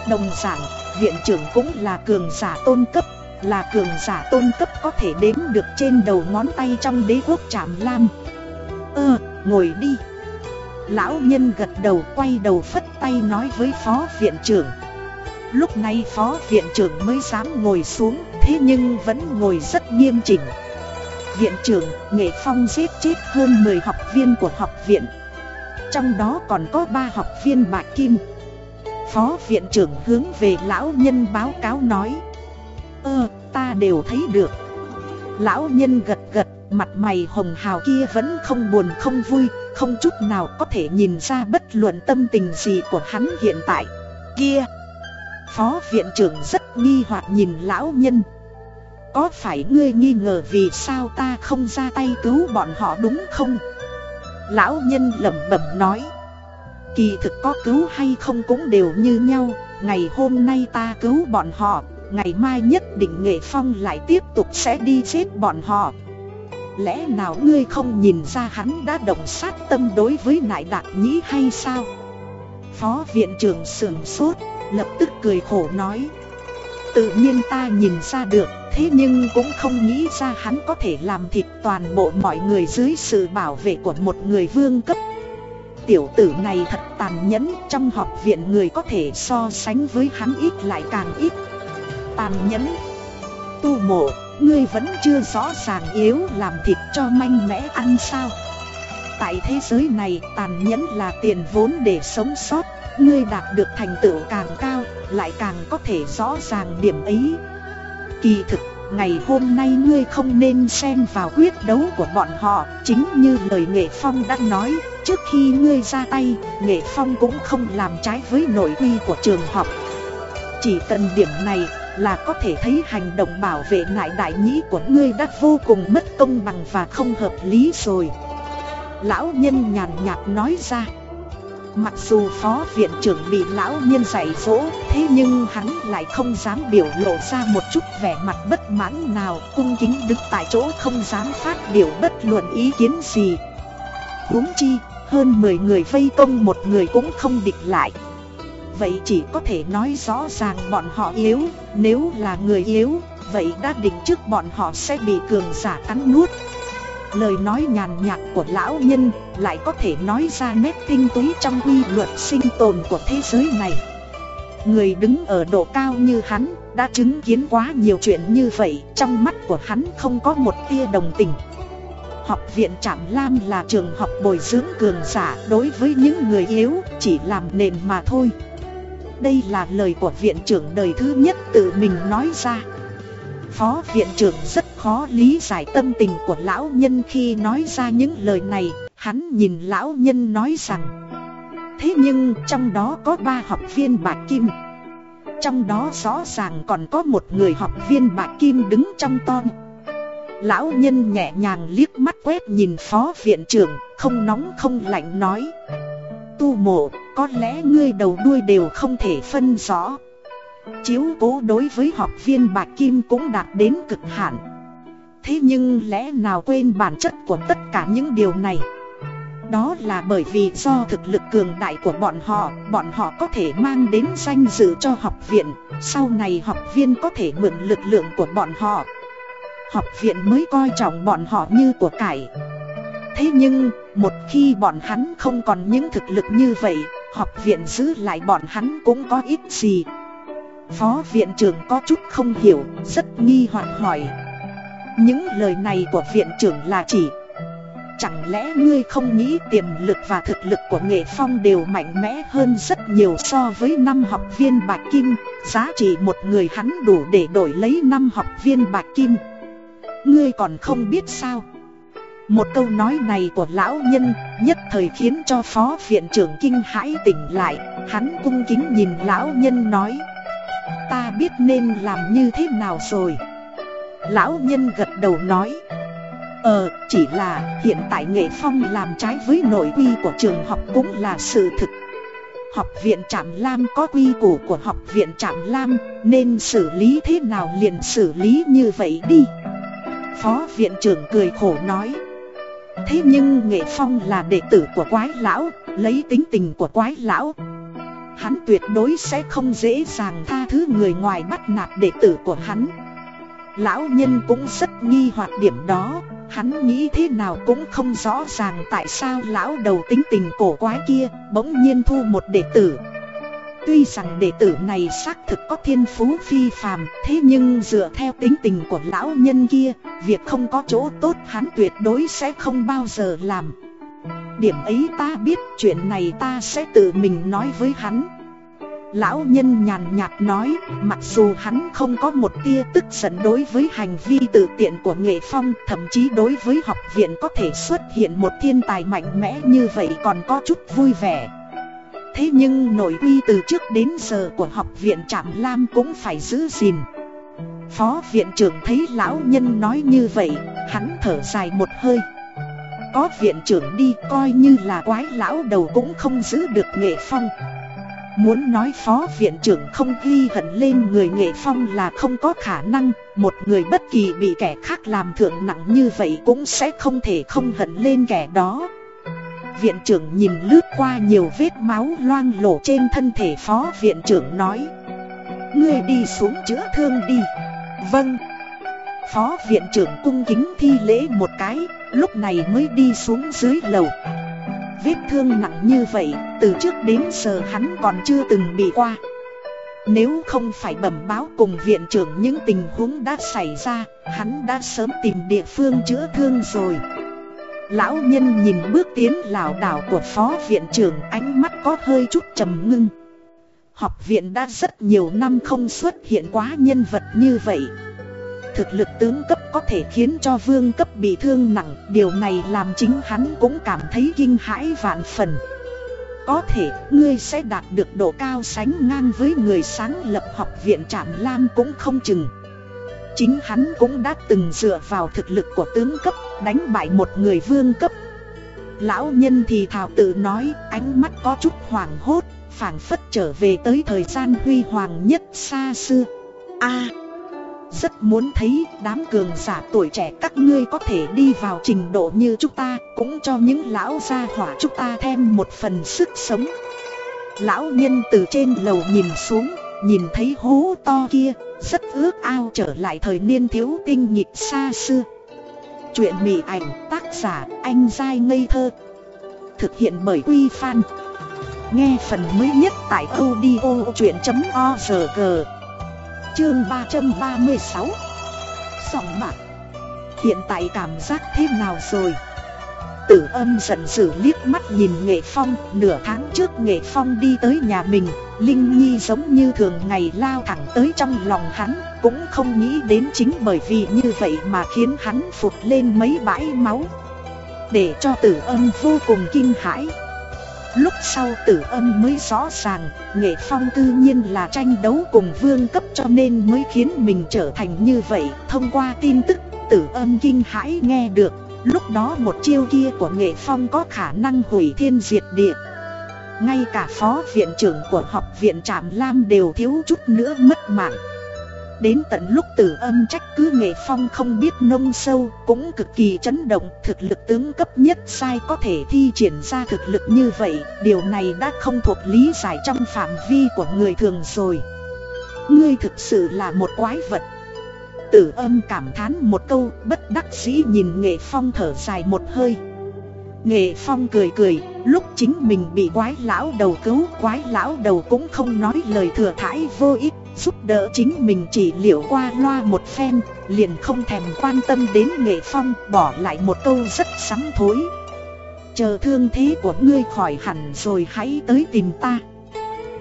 Đồng giảng, viện trưởng cũng là cường giả tôn cấp Là cường giả tôn cấp có thể đếm được trên đầu ngón tay trong đế quốc trạm lam. Ơ, ngồi đi. Lão nhân gật đầu quay đầu phất tay nói với phó viện trưởng. Lúc này phó viện trưởng mới dám ngồi xuống, Thế nhưng vẫn ngồi rất nghiêm chỉnh. Viện trưởng, Nghệ Phong giết chết hơn 10 học viên của học viện. Trong đó còn có 3 học viên bạc kim. Phó viện trưởng hướng về lão nhân báo cáo nói, Ơ, ta đều thấy được. Lão nhân gật gật, Mặt mày hồng hào kia vẫn không buồn không vui, Không chút nào có thể nhìn ra bất luận tâm tình gì của hắn hiện tại. Kia Phó viện trưởng rất nghi hoặc nhìn lão nhân. Có phải ngươi nghi ngờ vì sao ta không ra tay cứu bọn họ đúng không? Lão nhân lẩm bẩm nói. Kỳ thực có cứu hay không cũng đều như nhau. Ngày hôm nay ta cứu bọn họ, Ngày mai nhất định nghệ phong lại tiếp tục sẽ đi giết bọn họ. Lẽ nào ngươi không nhìn ra hắn đã động sát tâm đối với nại đạt nhĩ hay sao? Phó viện trưởng sườn sốt lập tức cười khổ nói. Tự nhiên ta nhìn ra được Thế nhưng cũng không nghĩ ra hắn có thể làm thịt toàn bộ mọi người dưới sự bảo vệ của một người vương cấp. Tiểu tử này thật tàn nhẫn Trong học viện người có thể so sánh với hắn ít lại càng ít. Tàn nhẫn. Tu mộ, ngươi vẫn chưa rõ ràng yếu làm thịt cho manh mẽ ăn sao? Tại thế giới này tàn nhẫn là tiền vốn để sống sót. Ngươi đạt được thành tựu càng cao, lại càng có thể rõ ràng điểm ấy. Kỳ thực, ngày hôm nay ngươi không nên xen vào quyết đấu của bọn họ, chính như lời Nghệ Phong đã nói, trước khi ngươi ra tay, Nghệ Phong cũng không làm trái với nội quy của trường học. Chỉ cần điểm này là có thể thấy hành động bảo vệ nại đại nhĩ của ngươi đã vô cùng mất công bằng và không hợp lý rồi. Lão nhân nhàn nhạt nói ra. Mặc dù phó viện trưởng bị lão nhân dạy dỗ Thế nhưng hắn lại không dám biểu lộ ra một chút vẻ mặt bất mãn nào. Cung kính đứng tại chỗ không dám phát biểu bất luận ý kiến gì. Huống chi, Hơn 10 người vây công một người cũng không địch lại. Vậy chỉ có thể nói rõ ràng bọn họ yếu Nếu là người yếu Vậy đã định trước bọn họ sẽ bị cường giả cắn nuốt. Lời nói nhàn nhạt của lão nhân Lại có thể nói ra nét tinh túy trong quy luật sinh tồn của thế giới này. Người đứng ở độ cao như hắn Đã chứng kiến quá nhiều chuyện như vậy, Trong mắt của hắn không có một tia đồng tình. Học viện Trạm Lam là trường học bồi dưỡng cường giả Đối với những người yếu, chỉ làm nền mà thôi. Đây là lời của viện trưởng đời thứ nhất tự mình nói ra. Phó viện trưởng rất khó lý giải tâm tình của lão nhân khi nói ra những lời này, Hắn nhìn lão nhân nói rằng, Thế nhưng trong đó có ba học viên bạc kim. Trong đó rõ ràng còn có một người học viên bạc kim đứng trong ton. Lão nhân nhẹ nhàng liếc mắt quét nhìn phó viện trưởng, Không nóng không lạnh nói, Tu mộ, có lẽ ngươi đầu đuôi đều không thể phân rõ. Chiếu cố đối với học viên bạc kim cũng đạt đến cực hạn. Thế nhưng lẽ nào quên bản chất của tất cả những điều này? Đó là bởi vì do thực lực cường đại của bọn họ Bọn họ có thể mang đến danh dự cho học viện. Sau này học viên có thể mượn lực lượng của bọn họ. Học viện mới coi trọng bọn họ như của cải. Thế nhưng, một khi bọn hắn không còn những thực lực như vậy Học viện giữ lại bọn hắn cũng có ít gì. Phó viện trưởng có chút không hiểu, rất nghi hoặc hỏi. Những lời này của viện trưởng là chỉ. Chẳng lẽ ngươi không nghĩ tiềm lực và thực lực của nghệ phong đều mạnh mẽ hơn rất nhiều so với năm học viên bạc kim? Giá trị một người hắn đủ để đổi lấy năm học viên bạc kim. Ngươi còn không biết sao? Một câu nói này của lão nhân nhất thời khiến cho phó viện trưởng kinh hãi tỉnh lại. Hắn cung kính nhìn lão nhân nói, Ta biết nên làm như thế nào rồi. Lão nhân gật đầu nói Ờ, chỉ là hiện tại nghệ phong làm trái với nội quy của trường học cũng là sự thực. Học viện Trạm Lam có quy củ của học viện Trạm Lam Nên xử lý thế nào liền xử lý như vậy đi. Phó viện trưởng cười khổ nói Thế nhưng Nghệ Phong là đệ tử của quái lão Lấy tính tình của quái lão. Hắn tuyệt đối sẽ không dễ dàng tha thứ người ngoài bắt nạt đệ tử của hắn. Lão nhân cũng rất nghi hoặc điểm đó. Hắn nghĩ thế nào cũng không rõ ràng tại sao lão đầu tính tình cổ quái kia bỗng nhiên thu một đệ tử. Tuy rằng đệ tử này xác thực có thiên phú phi phàm, Thế nhưng dựa theo tính tình của lão nhân kia, Việc không có chỗ tốt hắn tuyệt đối sẽ không bao giờ làm. Điểm ấy ta biết, chuyện này ta sẽ tự mình nói với hắn. Lão nhân nhàn nhạt nói, Mặc dù hắn không có một tia tức giận đối với hành vi tự tiện của nghệ phong, Thậm chí đối với học viện có thể xuất hiện một thiên tài mạnh mẽ như vậy còn có chút vui vẻ. Thế nhưng nội quy từ trước đến giờ của học viện Trạm Lam cũng phải giữ gìn. Phó viện trưởng thấy lão nhân nói như vậy, Hắn thở dài một hơi. Có viện trưởng đi coi như là quái lão đầu cũng không giữ được nghệ phong. Muốn nói phó viện trưởng không ghi hận lên người nghệ phong là không có khả năng, Một người bất kỳ bị kẻ khác làm thượng nặng như vậy cũng sẽ không thể không hận lên kẻ đó. Viện trưởng nhìn lướt qua nhiều vết máu loang lổ trên thân thể phó viện trưởng nói, Ngươi đi xuống chữa thương đi. Vâng. Phó viện trưởng cung kính thi lễ một cái, Lúc này mới đi xuống dưới lầu. Vết thương nặng như vậy, Từ trước đến giờ hắn còn chưa từng bị qua. Nếu không phải bẩm báo cùng viện trưởng những tình huống đã xảy ra, Hắn đã sớm tìm địa phương chữa thương rồi. Lão nhân nhìn bước tiến lảo đảo của phó viện trưởng, Ánh mắt có hơi chút trầm ngưng. Học viện đã rất nhiều năm không xuất hiện quá nhân vật như vậy. Thực lực tướng cấp có thể khiến cho vương cấp bị thương nặng, Điều này làm chính hắn cũng cảm thấy kinh hãi vạn phần. Có thể, ngươi sẽ đạt được độ cao sánh ngang với người sáng lập học viện Trạm Lam cũng không chừng. Chính hắn cũng đã từng dựa vào thực lực của tướng cấp, đánh bại một người vương cấp. Lão nhân thì thảo tự nói, ánh mắt có chút hoảng hốt, phảng phất trở về tới thời gian huy hoàng nhất xa xưa. A rất muốn thấy đám cường giả tuổi trẻ các ngươi có thể đi vào trình độ như chúng ta, Cũng cho những lão gia hỏa chúng ta thêm một phần sức sống. Lão nhân từ trên lầu nhìn xuống, Nhìn thấy hố to kia, Rất ước ao trở lại thời niên thiếu tinh nhịp xa xưa. Chuyện mị ảnh, tác giả, anh dai ngây thơ. Thực hiện bởi Quy Phan. Nghe phần mới nhất tại audio chuyện.org Chương 336 Sòng bạc Hiện tại cảm giác thế nào rồi? Tử âm giận dữ liếc mắt nhìn Nghệ Phong. Nửa tháng trước Nghệ Phong đi tới nhà mình, Linh Nhi giống như thường ngày lao thẳng tới trong lòng hắn, Cũng không nghĩ đến chính bởi vì như vậy mà khiến hắn phụt lên mấy bãi máu. Để cho tử âm vô cùng kinh hãi Lúc sau tử âm mới rõ ràng, Nghệ Phong tự nhiên là tranh đấu cùng vương cấp cho nên mới khiến mình trở thành như vậy. Thông qua tin tức, tử âm kinh hãi nghe được. Lúc đó một chiêu kia của Nghệ Phong có khả năng hủy thiên diệt địa. Ngay cả phó viện trưởng của học viện Trạm Lam đều thiếu chút nữa mất mạng. Đến tận lúc tử âm trách cứ nghệ phong không biết nông sâu, Cũng cực kỳ chấn động, Thực lực tướng cấp nhất sai có thể thi triển ra thực lực như vậy, Điều này đã không thuộc lý giải trong phạm vi của người thường rồi. Ngươi thực sự là một quái vật. Tử âm cảm thán một câu, bất đắc dĩ nhìn nghệ phong thở dài một hơi. Nghệ phong cười cười, Lúc chính mình bị quái lão đầu cứu, Quái lão đầu cũng không nói lời thừa thãi vô ích. Giúp đỡ chính mình chỉ liệu qua loa một phen, Liền không thèm quan tâm đến nghệ phong, Bỏ lại một câu rất sắm thối. Chờ thương thế của ngươi khỏi hẳn rồi hãy tới tìm ta.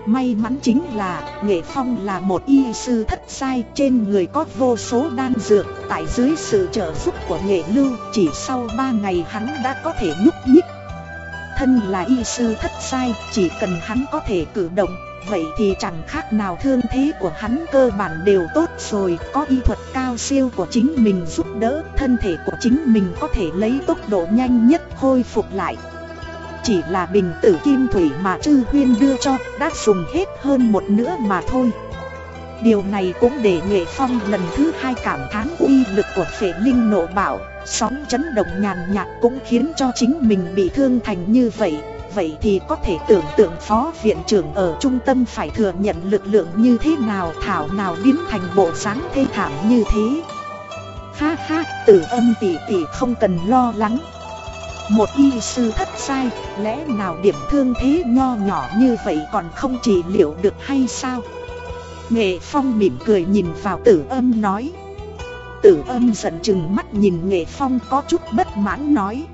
May mắn chính là, Nghệ Phong là một y sư thất sai Trên người có vô số đan dược, Tại dưới sự trợ giúp của Nghệ Lưu, Chỉ sau 3 ngày hắn đã có thể nhúc nhích. Thân là y sư thất sai Chỉ cần hắn có thể cử động Vậy thì chẳng khác nào thương thế của hắn cơ bản đều tốt rồi, Có y thuật cao siêu của chính mình giúp đỡ, Thân thể của chính mình có thể lấy tốc độ nhanh nhất khôi phục lại. Chỉ là bình tử kim thủy mà Trư Huyên đưa cho, đã dùng hết hơn một nửa mà thôi. Điều này cũng để Nghệ Phong lần thứ hai cảm thán uy lực của phệ linh nộ bảo, Sóng chấn động nhàn nhạt cũng khiến cho chính mình bị thương thành như vậy vậy thì có thể tưởng tượng phó viện trưởng ở trung tâm phải thừa nhận lực lượng như thế nào thảo nào biến thành bộ dáng thê thảm như thế. Ha ha, tử âm tỷ tỷ không cần lo lắng. Một y sư thất sai, lẽ nào điểm thương thế nho nhỏ như vậy còn không trị liệu được hay sao? Nghệ Phong mỉm cười nhìn vào tử âm nói. Tử âm giận chừng mắt nhìn Nghệ Phong có chút bất mãn nói.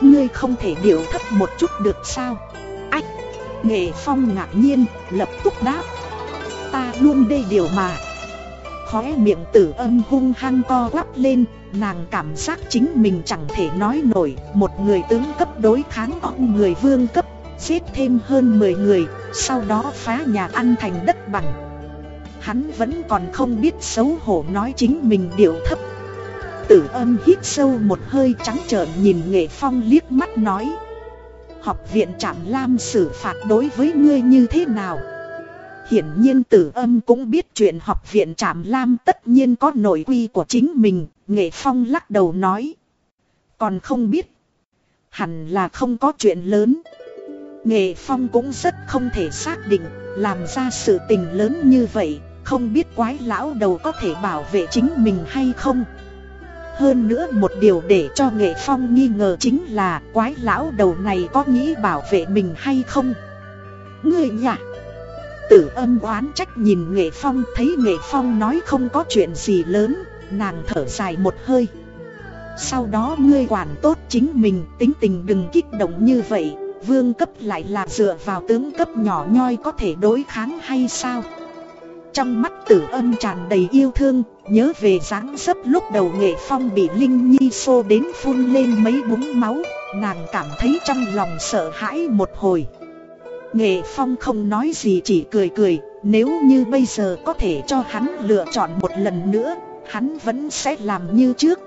Ngươi không thể điều thấp một chút được sao? Ách Nghệ Phong ngạc nhiên, lập tức đáp. Ta luôn đây điều mà. Khóe miệng tử âm hung hăng co quắp lên, Nàng cảm giác chính mình chẳng thể nói nổi. Một người tướng cấp đối kháng ông người vương cấp, Giết thêm hơn 10 người, Sau đó phá nhà ăn thành đất bằng. Hắn vẫn còn không biết xấu hổ nói chính mình điệu thấp. Tử âm hít sâu một hơi trắng trợn nhìn Nghệ Phong liếc mắt nói. Học viện Trạm Lam xử phạt đối với ngươi như thế nào? Hiển nhiên tử âm cũng biết chuyện học viện Trạm Lam tất nhiên có nội quy của chính mình, Nghệ Phong lắc đầu nói. Còn không biết, Hẳn là không có chuyện lớn. Nghệ Phong cũng rất không thể xác định, Làm ra sự tình lớn như vậy, Không biết quái lão đầu có thể bảo vệ chính mình hay không hơn nữa một điều để cho Nghệ Phong nghi ngờ chính là quái lão đầu này có nghĩ bảo vệ mình hay không? Người nhà! Tử âm oán trách nhìn Nghệ Phong, thấy Nghệ Phong nói không có chuyện gì lớn, Nàng thở dài một hơi. Sau đó ngươi quản tốt chính mình, tính tình đừng kích động như vậy, Vương cấp lại là dựa vào tướng cấp nhỏ nhoi có thể đối kháng hay sao? Trong mắt tử âm tràn đầy yêu thương, Nhớ về dáng dấp lúc đầu nghệ phong bị Linh Nhi xô đến phun lên mấy búng máu, Nàng cảm thấy trong lòng sợ hãi một hồi. Nghệ phong không nói gì chỉ cười cười, Nếu như bây giờ có thể cho hắn lựa chọn một lần nữa, Hắn vẫn sẽ làm như trước.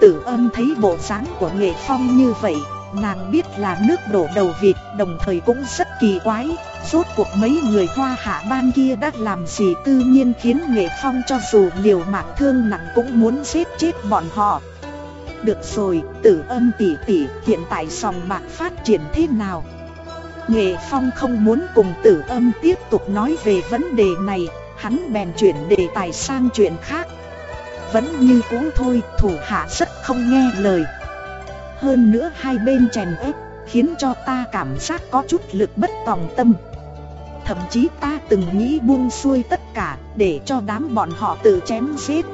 Tử âm thấy bộ dáng của nghệ phong như vậy Nàng biết là nước đổ đầu vịt đồng thời cũng rất kỳ quái. Rốt cuộc mấy người hoa hạ ban kia đã làm gì tự nhiên khiến nghệ phong cho dù liều mạng thương nặng cũng muốn giết chết bọn họ. Được rồi, tử âm tỷ tỷ hiện tại sòng bạc phát triển thế nào? Nghệ phong không muốn cùng tử âm tiếp tục nói về vấn đề này Hắn bèn chuyển đề tài sang chuyện khác. Vẫn như cũ thôi, thủ hạ rất không nghe lời hơn nữa hai bên chèn ép, Khiến cho ta cảm giác có chút lực bất tòng tâm. Thậm chí ta từng nghĩ buông xuôi tất cả Để cho đám bọn họ tự chém giết.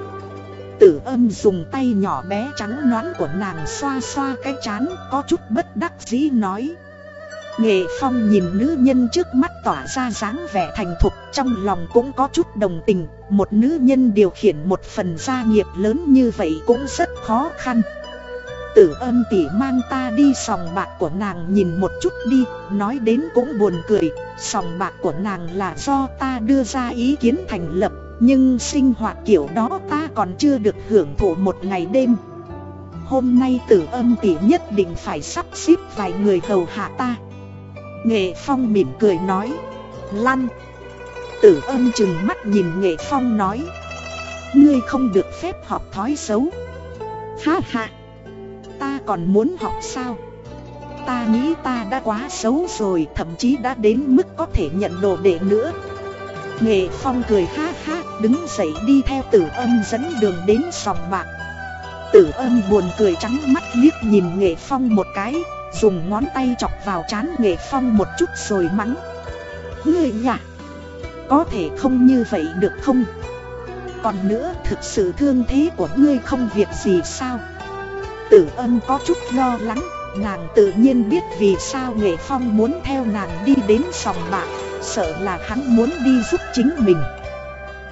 Tử âm dùng tay nhỏ bé trắng nõn của nàng xoa xoa cái chán, Có chút bất đắc dĩ nói. Nghệ Phong nhìn nữ nhân trước mắt tỏa ra dáng vẻ thành thục, Trong lòng cũng có chút đồng tình. Một nữ nhân điều khiển một phần gia nghiệp lớn như vậy cũng rất khó khăn tử âm tỷ mang ta đi, sòng bạc của nàng nhìn một chút đi, Nói đến cũng buồn cười. Sòng bạc của nàng là do ta đưa ra ý kiến thành lập, Nhưng sinh hoạt kiểu đó ta còn chưa được hưởng thụ một ngày đêm. Hôm nay tử âm tỷ nhất định phải sắp xếp vài người hầu hạ ta. Nghệ Phong mỉm cười nói Lăn Tử âm chừng mắt nhìn Nghệ Phong nói, Ngươi không được phép học thói xấu. Ha ha. Ta còn muốn học sao? Ta nghĩ ta đã quá xấu rồi, Thậm chí đã đến mức có thể nhận đồ đệ nữa. Nghệ Phong cười ha ha, Đứng dậy đi theo tử âm dẫn đường đến sòng bạc. Tử âm buồn cười trắng mắt liếc nhìn Nghệ Phong một cái, Dùng ngón tay chọc vào trán Nghệ Phong một chút rồi mắng. Ngươi nhả! Có thể không như vậy được không? Còn nữa, thực sự thương thế của ngươi không việc gì sao? Tử âm có chút lo lắng Nàng tự nhiên biết vì sao Nghệ Phong muốn theo nàng đi đến sòng bạc Sợ là hắn muốn đi giúp chính mình.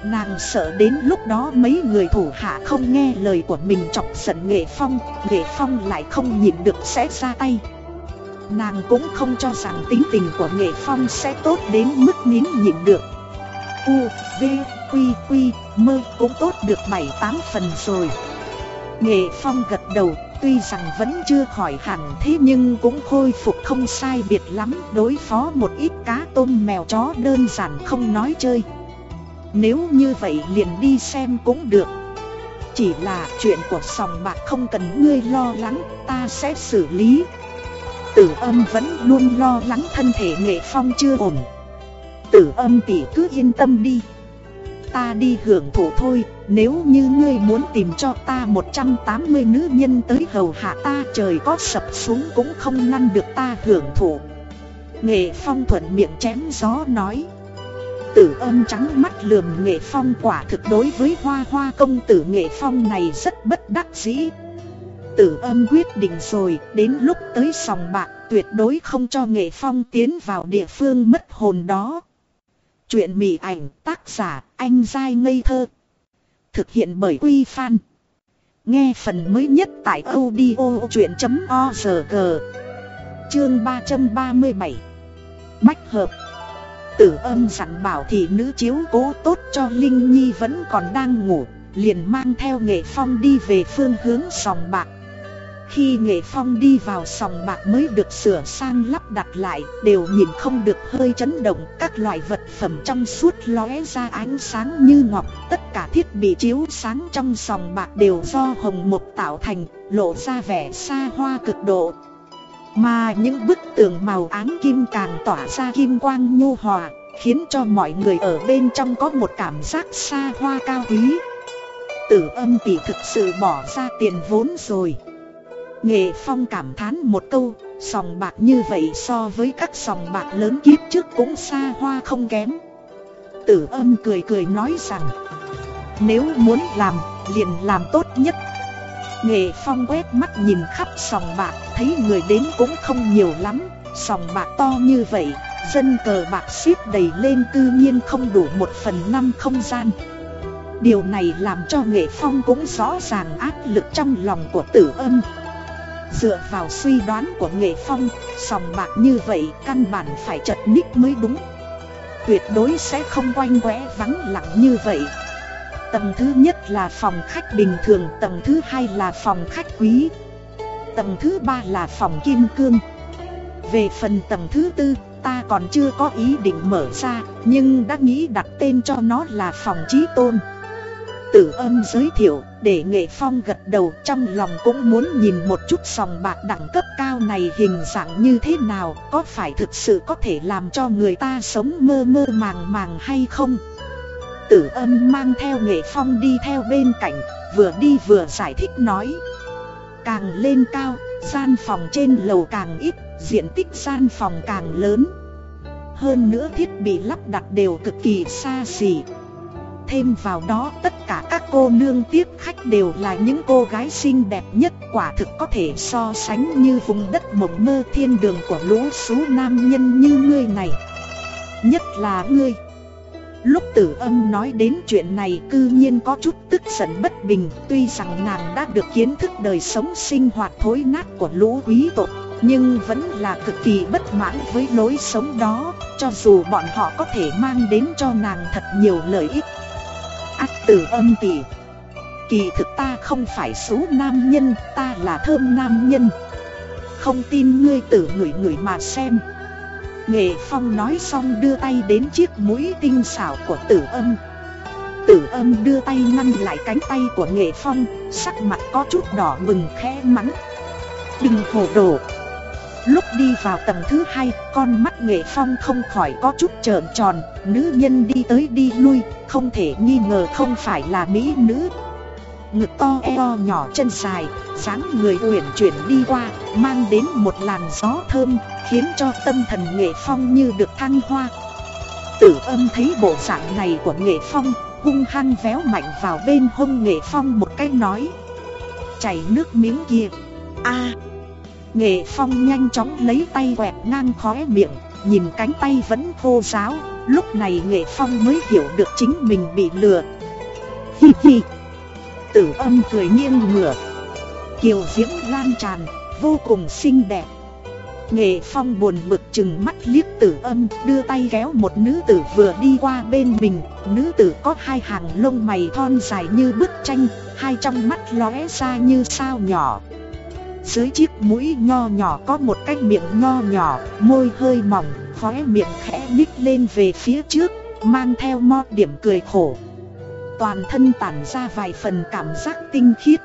Nàng sợ đến lúc đó mấy người thủ hạ không nghe lời của mình chọc giận Nghệ Phong Nghệ Phong lại không nhịn được sẽ ra tay. Nàng cũng không cho rằng tính tình của Nghệ Phong sẽ tốt đến mức nín nhịn được. U, V, Quy, Quy, Mơ cũng tốt được 7-8 phần rồi. Nghệ Phong gật đầu, tuy rằng vẫn chưa khỏi hẳn thế nhưng cũng khôi phục không sai biệt lắm Đối phó một ít cá tôm mèo chó đơn giản không nói chơi. Nếu như vậy liền đi xem cũng được. Chỉ là chuyện của sòng bạc không cần ngươi lo lắng, ta sẽ xử lý. Tử âm vẫn luôn lo lắng thân thể nghệ phong chưa ổn. Tử âm tỷ cứ yên tâm đi ta đi hưởng thụ thôi Nếu như ngươi muốn tìm cho ta 180 nữ nhân tới hầu hạ ta Trời có sập xuống cũng không ngăn được ta hưởng thụ. Nghệ Phong thuận miệng chém gió nói. Tử âm trắng mắt lườm Nghệ Phong quả thực đối với hoa hoa công tử Nghệ Phong này rất bất đắc dĩ. Tử âm quyết định rồi, đến lúc tới sòng bạc tuyệt đối không cho Nghệ Phong tiến vào địa phương mất hồn đó. Chuyện mị ảnh tác giả anh dai ngây thơ. Thực hiện bởi Quy Phan. Nghe phần mới nhất tại audio chuyện.org. Chương 337. Bách hợp. Tử âm sẵn bảo thị nữ chiếu cố tốt cho Linh Nhi vẫn còn đang ngủ, liền mang theo nghệ phong đi về phương hướng sòng bạc. Khi nghệ phong đi vào sòng bạc mới được sửa sang lắp đặt lại, Đều nhìn không được hơi chấn động. Các loại vật phẩm trong suốt lóe ra ánh sáng như ngọc. Tất cả thiết bị chiếu sáng trong sòng bạc đều do hồng mộc tạo thành, Lộ ra vẻ xa hoa cực độ. Mà những bức tường màu áng kim càng tỏa ra kim quang nhu hòa, Khiến cho mọi người ở bên trong có một cảm giác xa hoa cao quý. Tử âm tỷ thực sự bỏ ra tiền vốn rồi. Nghệ Phong cảm thán một câu, sòng bạc như vậy so với các sòng bạc lớn kiếp trước cũng xa hoa không kém. Tử âm cười cười nói rằng, nếu muốn làm, liền làm tốt nhất. Nghệ Phong quét mắt nhìn khắp sòng bạc, thấy người đến cũng không nhiều lắm, sòng bạc to như vậy, dân cờ bạc xếp đầy lên tự nhiên không đủ một phần năm không gian. Điều này làm cho Nghệ Phong cũng rõ ràng áp lực trong lòng của tử âm. Dựa vào suy đoán của nghệ phong, sòng bạc như vậy căn bản phải chật ních mới đúng. Tuyệt đối sẽ không quanh quẽ vắng lặng như vậy. Tầng thứ nhất là phòng khách bình thường, tầng thứ hai là phòng khách quý. Tầng thứ ba là phòng kim cương. Về phần tầng thứ tư ta còn chưa có ý định mở ra Nhưng đã nghĩ đặt tên cho nó là phòng trí tôn. Tử âm giới thiệu để nghệ phong gật đầu trong lòng cũng muốn nhìn một chút sòng bạc đẳng cấp cao này hình dạng như thế nào Có phải thực sự có thể làm cho người ta sống mơ mơ màng màng hay không? Tử âm mang theo nghệ phong đi theo bên cạnh Vừa đi vừa giải thích nói. Càng lên cao, gian phòng trên lầu càng ít, diện tích gian phòng càng lớn. Hơn nữa thiết bị lắp đặt đều cực kỳ xa xỉ. Thêm vào đó, tất cả các cô nương tiếp khách đều là những cô gái xinh đẹp nhất, Quả thực có thể so sánh như vùng đất mộng mơ thiên đường của lũ xú nam nhân như ngươi này. Nhất là ngươi. Lúc tử âm nói đến chuyện này, cư nhiên có chút tức giận bất bình, Tuy rằng nàng đã được kiến thức đời sống sinh hoạt thối nát của lũ quý tộc, Nhưng vẫn là cực kỳ bất mãn với lối sống đó, Cho dù bọn họ có thể mang đến cho nàng thật nhiều lợi ích. Ác tử âm tỷ Kỳ thực ta không phải số nam nhân, ta là thơm nam nhân. Không tin ngươi tử người người mà xem. Nghệ Phong nói xong đưa tay đến chiếc mũi tinh xảo của tử âm. Tử âm đưa tay ngăn lại cánh tay của Nghệ Phong Sắc mặt có chút đỏ bừng khẽ mắng Đừng hồ đồ. Lúc đi vào tầng thứ hai, Con mắt Nghệ Phong không khỏi có chút trợn tròn. Nữ nhân đi tới đi lui, Không thể nghi ngờ không phải là mỹ nữ. Ngực to eo nhỏ chân dài, dáng người uyển chuyển đi qua, Mang đến một làn gió thơm, Khiến cho tâm thần Nghệ Phong như được thăng hoa. Tử âm thấy bộ dạng này của Nghệ Phong, Hung hăng véo mạnh vào bên hông Nghệ Phong một cái nói. Chảy nước miếng kia. A Nghệ Phong nhanh chóng lấy tay quẹt ngang khóe miệng, Nhìn cánh tay vẫn khô ráo, Lúc này Nghệ Phong mới hiểu được chính mình bị lừa. Hi hi. Tử âm cười nghiêng ngửa. Kiều diễm lan tràn, Vô cùng xinh đẹp. Nghệ Phong buồn bực chừng mắt liếc tử âm, Đưa tay kéo một nữ tử vừa đi qua bên mình. Nữ tử có hai hàng lông mày thon dài như bức tranh, Hai trong mắt lóe ra như sao nhỏ. Dưới chiếc mũi nho nhỏ có một cái miệng nho nhỏ Môi hơi mỏng Khóe miệng khẽ nhích lên về phía trước Mang theo mo điểm cười khổ Toàn thân tản ra vài phần cảm giác tinh khiết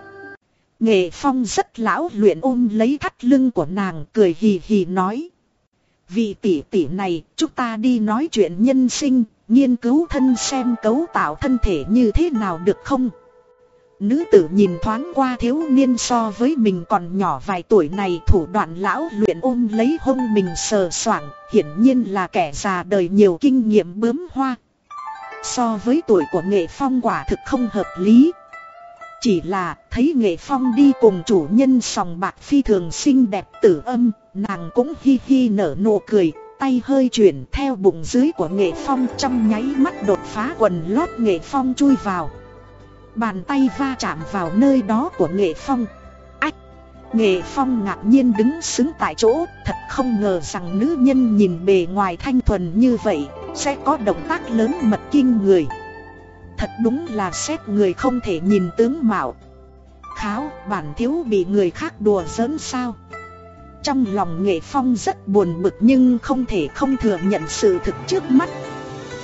Nghệ Phong rất lão luyện ôm lấy thắt lưng của nàng cười hì hì nói. Vì tỷ tỷ này, chúng ta đi nói chuyện nhân sinh, nghiên cứu thân xem cấu tạo thân thể như thế nào được không? Nữ tử nhìn thoáng qua thiếu niên so với mình còn nhỏ vài tuổi này thủ đoạn lão luyện ôm lấy hông mình sờ soảng, hiển nhiên là kẻ già đời nhiều kinh nghiệm bướm hoa. So với tuổi của nghệ phong quả thực không hợp lý, chỉ là thấy nghệ phong đi cùng chủ nhân sòng bạc phi thường xinh đẹp tử âm, nàng cũng hi hi nở nụ cười, tay hơi chuyển theo bụng dưới của nghệ phong trong nháy mắt đột phá quần lót nghệ phong chui vào. Bàn tay va chạm vào nơi đó của nghệ phong. Ách! Nghệ phong ngạc nhiên đứng xứng tại chỗ, thật không ngờ rằng nữ nhân nhìn bề ngoài thanh thuần như vậy, sẽ có động tác lớn mật kinh người. Thật đúng là xét người không thể nhìn tướng mạo Kháo bản thiếu bị người khác đùa giỡn sao Trong lòng nghệ phong rất buồn bực nhưng không thể không thừa nhận sự thực trước mắt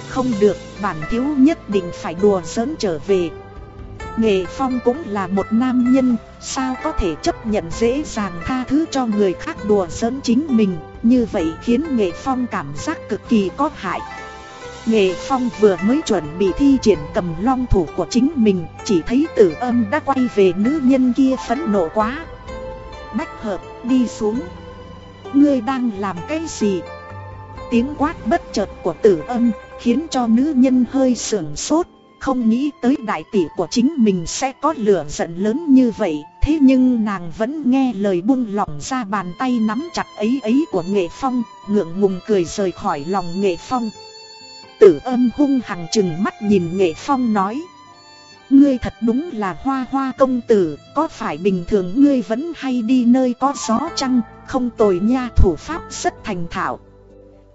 Không được bản thiếu nhất định phải đùa giỡn trở về Nghệ phong cũng là một nam nhân, Sao có thể chấp nhận dễ dàng tha thứ cho người khác đùa giỡn chính mình? Như vậy khiến nghệ phong cảm giác cực kỳ có hại. Nghệ Phong vừa mới chuẩn bị thi triển cầm long thủ của chính mình, Chỉ thấy tử âm đã quay về nữ nhân kia phẫn nộ quá. Bách hợp, đi xuống. Ngươi đang làm cái gì? Tiếng quát bất chợt của tử âm Khiến cho nữ nhân hơi sưởng sốt. Không nghĩ tới đại tỷ của chính mình sẽ có lửa giận lớn như vậy, Thế nhưng nàng vẫn nghe lời buông lỏng ra bàn tay nắm chặt ấy ấy của nghệ phong, Ngượng ngùng cười rời khỏi lòng nghệ phong. Tử âm hung hằng chừng mắt nhìn nghệ phong nói, Ngươi thật đúng là hoa hoa công tử, Có phải bình thường ngươi vẫn hay đi nơi có gió chăng? Không tồi nha, thủ pháp rất thành thạo.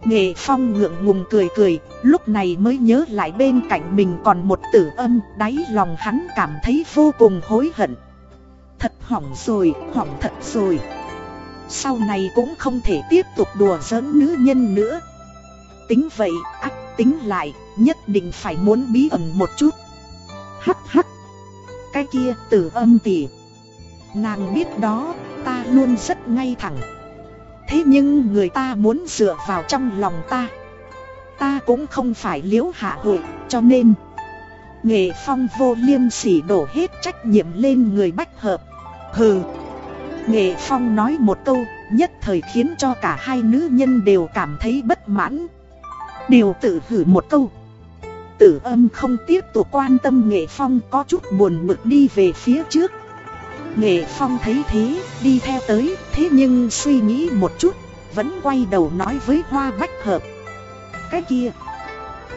Nghệ phong ngượng ngùng cười cười Lúc này mới nhớ lại bên cạnh mình còn một tử âm Đáy lòng hắn cảm thấy vô cùng hối hận. Thật hỏng rồi, hỏng thật rồi. Sau này cũng không thể tiếp tục đùa giỡn nữ nhân nữa. Tính vậy, ác tính lại, nhất định phải muốn bí ẩn một chút. Hắc hắc. Cái kia tử âm tỉ. Nàng biết đó, ta luôn rất ngay thẳng. Thế nhưng người ta muốn dựa vào trong lòng ta. Ta cũng không phải liễu hạ hội, cho nên. Nghệ phong vô liêm sỉ đổ hết trách nhiệm lên người bách hợp. Hừ. Nghệ phong nói một câu Nhất thời khiến cho cả hai nữ nhân đều cảm thấy bất mãn. Đều tự hử một câu. Tử âm không tiếp tục quan tâm Nghệ phong có chút buồn bực đi về phía trước. Nghệ phong thấy thế, đi theo tới, Thế nhưng suy nghĩ một chút, Vẫn quay đầu nói với hoa bách hợp. Cái kia,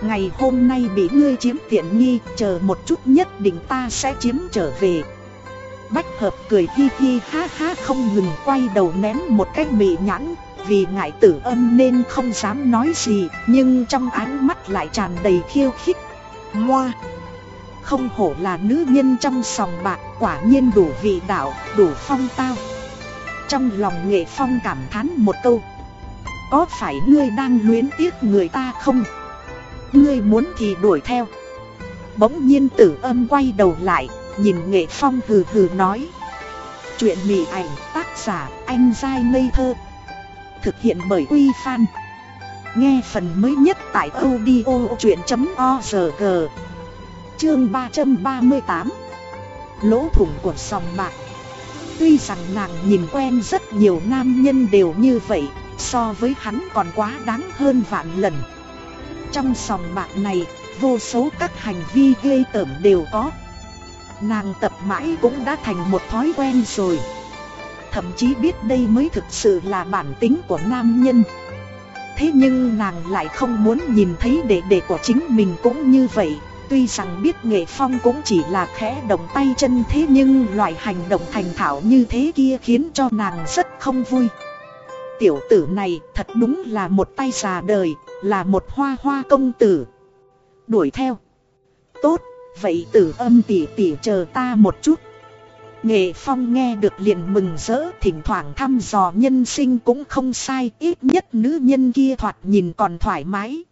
Ngày hôm nay bị ngươi chiếm tiện nghi, Chờ một chút nhất định ta sẽ chiếm trở về. Bách hợp cười hi hi ha ha không ngừng quay đầu ném một cái mị nhãn, Vì ngại tử âm nên không dám nói gì, Nhưng trong ánh mắt lại tràn đầy khiêu khích. Moa không hổ là nữ nhân trong sòng bạc Quả nhiên đủ vị đạo, đủ phong tao. Trong lòng nghệ phong cảm thán một câu. Có phải ngươi đang luyến tiếc người ta không? Ngươi muốn thì đuổi theo. Bỗng nhiên tử âm quay đầu lại Nhìn nghệ phong hừ hừ nói. Chuyện mị ảnh tác giả anh dai ngây thơ. Thực hiện bởi uy Phan. Nghe phần mới nhất tại audio chuyện.org Chương 338 Lỗ thủng của sòng bạc. Tuy rằng nàng nhìn quen rất nhiều nam nhân đều như vậy, So với hắn còn quá đáng hơn vạn lần. Trong sòng bạc này, Vô số các hành vi ghê tởm đều có. Nàng tập mãi cũng đã thành một thói quen rồi. Thậm chí biết đây mới thực sự là bản tính của nam nhân. Thế nhưng nàng lại không muốn nhìn thấy đệ đệ của chính mình cũng như vậy. Tuy rằng biết nghệ phong cũng chỉ là khẽ động tay chân thế nhưng loại hành động thành thạo như thế kia khiến cho nàng rất không vui. Tiểu tử này thật đúng là một tay già đời, là một hoa hoa công tử. Đuổi theo. Tốt, vậy tử âm tỉ tỉ chờ ta một chút. Nghệ Phong nghe được liền mừng rỡ thỉnh thoảng thăm dò nhân sinh cũng không sai ít nhất nữ nhân kia thoạt nhìn còn thoải mái.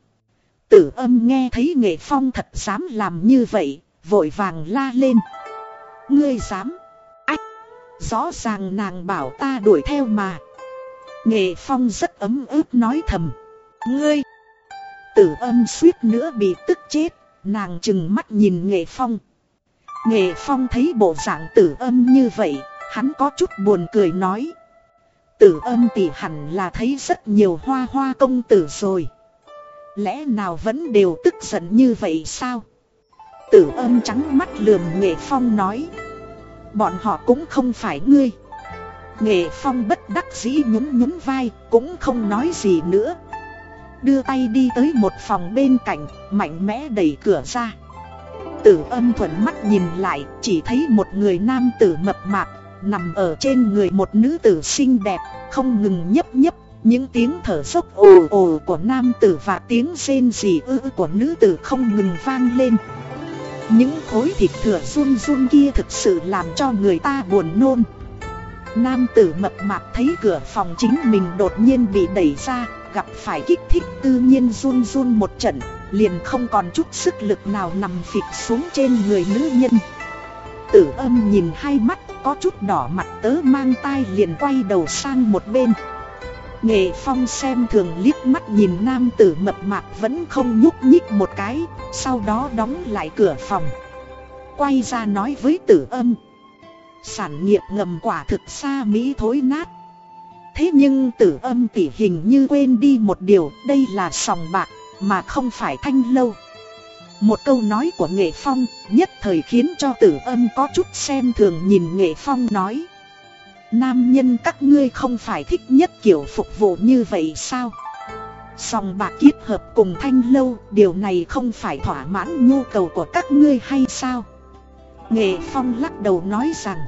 Tử âm nghe thấy Nghệ Phong thật dám làm như vậy, vội vàng la lên. Ngươi dám? Ách! Rõ ràng nàng bảo ta đuổi theo mà. Nghệ Phong rất ấm ức nói thầm. Ngươi! Tử âm suýt nữa bị tức chết, nàng chừng mắt nhìn Nghệ Phong. Nghệ Phong thấy bộ dạng tử âm như vậy, hắn có chút buồn cười nói. Tử âm tỷ hẳn là thấy rất nhiều hoa hoa công tử rồi. Lẽ nào vẫn đều tức giận như vậy sao? Tử âm trắng mắt lườm Nghệ Phong nói. Bọn họ cũng không phải ngươi. Nghệ Phong bất đắc dĩ nhún nhún vai, cũng không nói gì nữa. Đưa tay đi tới một phòng bên cạnh, mạnh mẽ đẩy cửa ra. Tử âm thuận mắt nhìn lại chỉ thấy một người nam tử mập mạp Nằm ở trên người một nữ tử xinh đẹp Không ngừng nhấp nhấp những tiếng thở dốc ồ ồ của nam tử và tiếng rên rỉ ư của nữ tử không ngừng vang lên. Những khối thịt thừa run run kia thực sự làm cho người ta buồn nôn. Nam tử mập mạp thấy cửa phòng chính mình đột nhiên bị đẩy ra, Gặp phải kích thích tự nhiên run run một trận, Liền không còn chút sức lực nào nằm phịch xuống trên người nữ nhân. Tử âm nhìn hai mắt có chút đỏ mặt tớ mang tai liền quay đầu sang một bên. Nghệ phong xem thường liếc mắt nhìn nam tử mập mạp vẫn không nhúc nhích một cái, Sau đó đóng lại cửa phòng. Quay ra nói với tử âm. Sản nghiệp ngầm quả thực xa Mỹ thối nát. Thế nhưng tử âm tỉ hình như quên đi một điều, Đây là sòng bạc, mà không phải thanh lâu. Một câu nói của Nghệ Phong, nhất thời khiến cho tử âm có chút xem thường nhìn Nghệ Phong nói. Nam nhân các ngươi không phải thích nhất kiểu phục vụ như vậy sao? Sòng bạc kết hợp cùng thanh lâu Điều này không phải thỏa mãn nhu cầu của các ngươi hay sao? Nghệ Phong lắc đầu nói rằng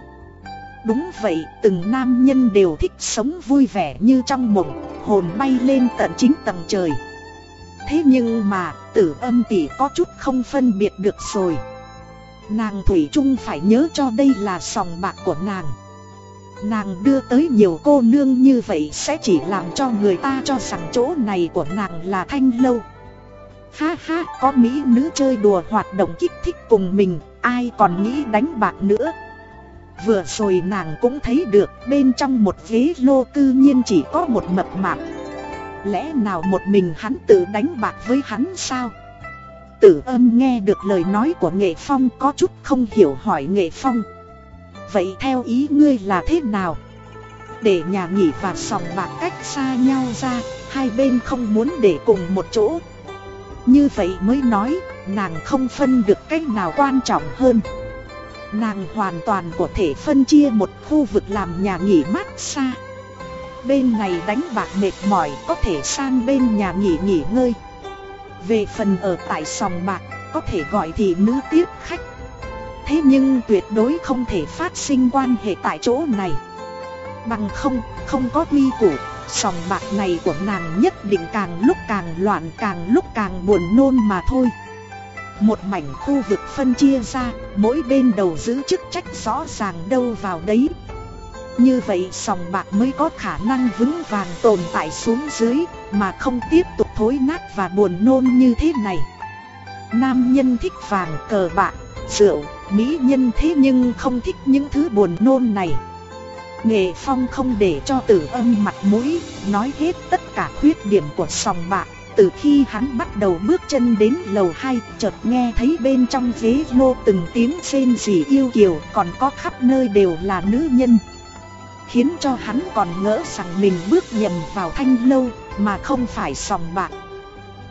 Đúng vậy, từng nam nhân đều thích sống vui vẻ như trong mộng Hồn bay lên tận chính tầng trời. Thế nhưng mà tử âm tỷ có chút không phân biệt được rồi. Nàng Thủy Trung phải nhớ cho đây là sòng bạc của nàng. Nàng đưa tới nhiều cô nương như vậy sẽ chỉ làm cho người ta cho rằng chỗ này của nàng là thanh lâu. Ha ha, có mỹ nữ chơi đùa hoạt động kích thích cùng mình, ai còn nghĩ đánh bạc nữa. Vừa rồi nàng cũng thấy được bên trong một ghế lô cư nhiên chỉ có một mập mạp. Lẽ nào một mình hắn tự đánh bạc với hắn sao? Tử âm nghe được lời nói của Nghệ Phong có chút không hiểu hỏi Nghệ Phong. Vậy theo ý ngươi là thế nào? Để nhà nghỉ và sòng bạc cách xa nhau ra, Hai bên không muốn để cùng một chỗ. Như vậy mới nói, nàng không phân được cách nào quan trọng hơn. Nàng hoàn toàn có thể phân chia một khu vực làm nhà nghỉ mát xa. Bên này đánh bạc mệt mỏi, có thể sang bên nhà nghỉ nghỉ ngơi. Về phần ở tại sòng bạc, có thể gọi thị nữ tiếp khách. Thế nhưng tuyệt đối không thể phát sinh quan hệ tại chỗ này Bằng không, không có quy củ Sòng bạc này của nàng nhất định càng lúc càng loạn càng lúc càng buồn nôn mà thôi một mảnh khu vực phân chia ra, mỗi bên đầu giữ chức trách rõ ràng đâu vào đấy. Như vậy sòng bạc mới có khả năng vững vàng tồn tại xuống dưới, mà không tiếp tục thối nát và buồn nôn như thế này. Nam nhân thích vàng cờ bạc, rượu, mỹ nhân thế nhưng không thích những thứ buồn nôn này. Nghệ Phong không để cho tử âm mặt mũi, nói hết tất cả khuyết điểm của sòng bạc. Từ khi hắn bắt đầu bước chân đến lầu 2 chợt nghe thấy bên trong ghế lô từng tiếng xên rỉ yêu kiều còn có khắp nơi đều là nữ nhân Khiến cho hắn còn ngỡ rằng mình bước nhầm vào thanh lâu mà không phải sòng bạc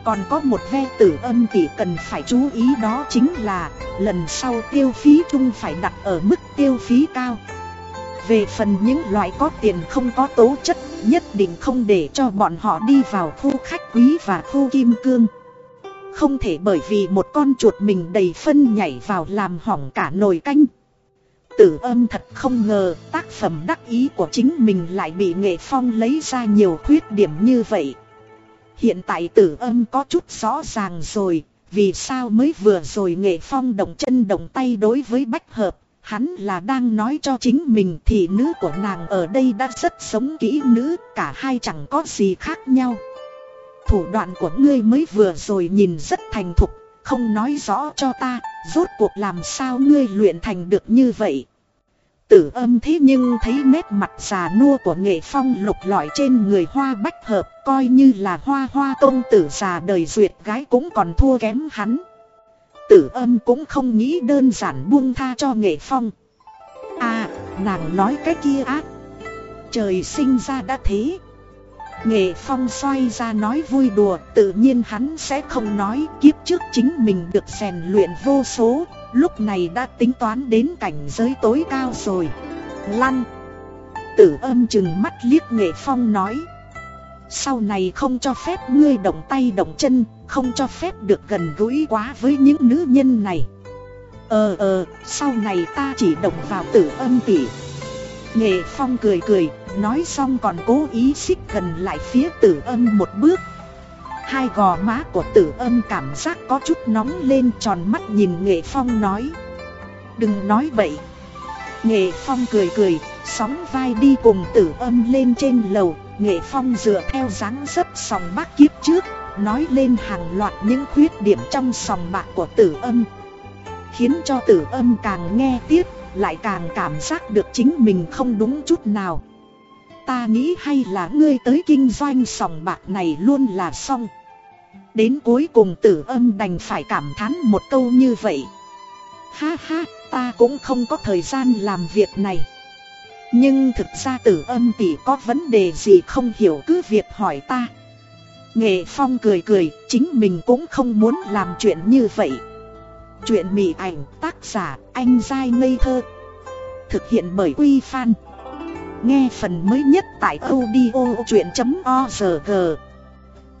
còn có một ve tử âm tỷ cần phải chú ý đó chính là, lần sau tiêu phí chung phải đặt ở mức tiêu phí cao. Về phần những loại có tiền không có tố chất, Nhất định không để cho bọn họ đi vào khu khách quý và khu kim cương. Không thể bởi vì một con chuột mình đầy phân nhảy vào làm hỏng cả nồi canh. Tử âm thật không ngờ, tác phẩm đắc ý của chính mình lại bị nghệ phong lấy ra nhiều khuyết điểm như vậy. Hiện tại tử âm có chút rõ ràng rồi Vì sao mới vừa rồi nghệ phong động chân động tay đối với bách hợp Hắn là đang nói cho chính mình thì nữ của nàng ở đây đã rất sống kỹ nữ, cả hai chẳng có gì khác nhau. Thủ đoạn của ngươi mới vừa rồi nhìn rất thành thục, không nói rõ cho ta, rốt cuộc làm sao ngươi luyện thành được như vậy. Tử âm thế nhưng thấy nét mặt già nua của nghệ phong lục lọi trên người hoa bách hợp, coi như là hoa hoa công tử già đời duyệt gái cũng còn thua kém hắn. Tử âm cũng không nghĩ đơn giản buông tha cho nghệ phong. À, nàng nói cái kia ác Trời sinh ra đã thế. Nghệ phong xoay ra nói vui đùa Tự nhiên hắn sẽ không nói Kiếp trước chính mình được rèn luyện vô số Lúc này đã tính toán đến cảnh giới tối cao rồi Lăn Tử âm chừng mắt liếc nghệ phong nói sau này không cho phép ngươi động tay động chân, không cho phép được gần gũi quá với những nữ nhân này. Ờ ờ, sau này ta chỉ động vào tử âm tỷ. Nghệ Phong cười cười, nói xong còn cố ý xích gần lại phía tử âm một bước. Hai gò má của tử âm cảm giác có chút nóng lên tròn mắt nhìn Nghệ Phong nói. Đừng nói vậy. Nghệ Phong cười cười, sóng vai đi cùng tử âm lên trên lầu, Nghệ Phong dựa theo dáng dấp sòng bác kiếp trước, nói lên hàng loạt những khuyết điểm trong sòng bạc của tử âm. Khiến cho tử âm càng nghe tiếp, lại càng cảm giác được chính mình không đúng chút nào. Ta nghĩ hay là ngươi tới kinh doanh sòng bạc này luôn là xong. Đến cuối cùng tử âm đành phải cảm thán một câu như vậy. Ha ha, ta cũng không có thời gian làm việc này. Nhưng thực ra tử âm tỷ có vấn đề gì không hiểu cứ việc hỏi ta Nghệ Phong cười cười, chính mình cũng không muốn làm chuyện như vậy Chuyện mị ảnh tác giả anh dai ngây thơ Thực hiện bởi Quy Phan Nghe phần mới nhất tại audio chuyện.org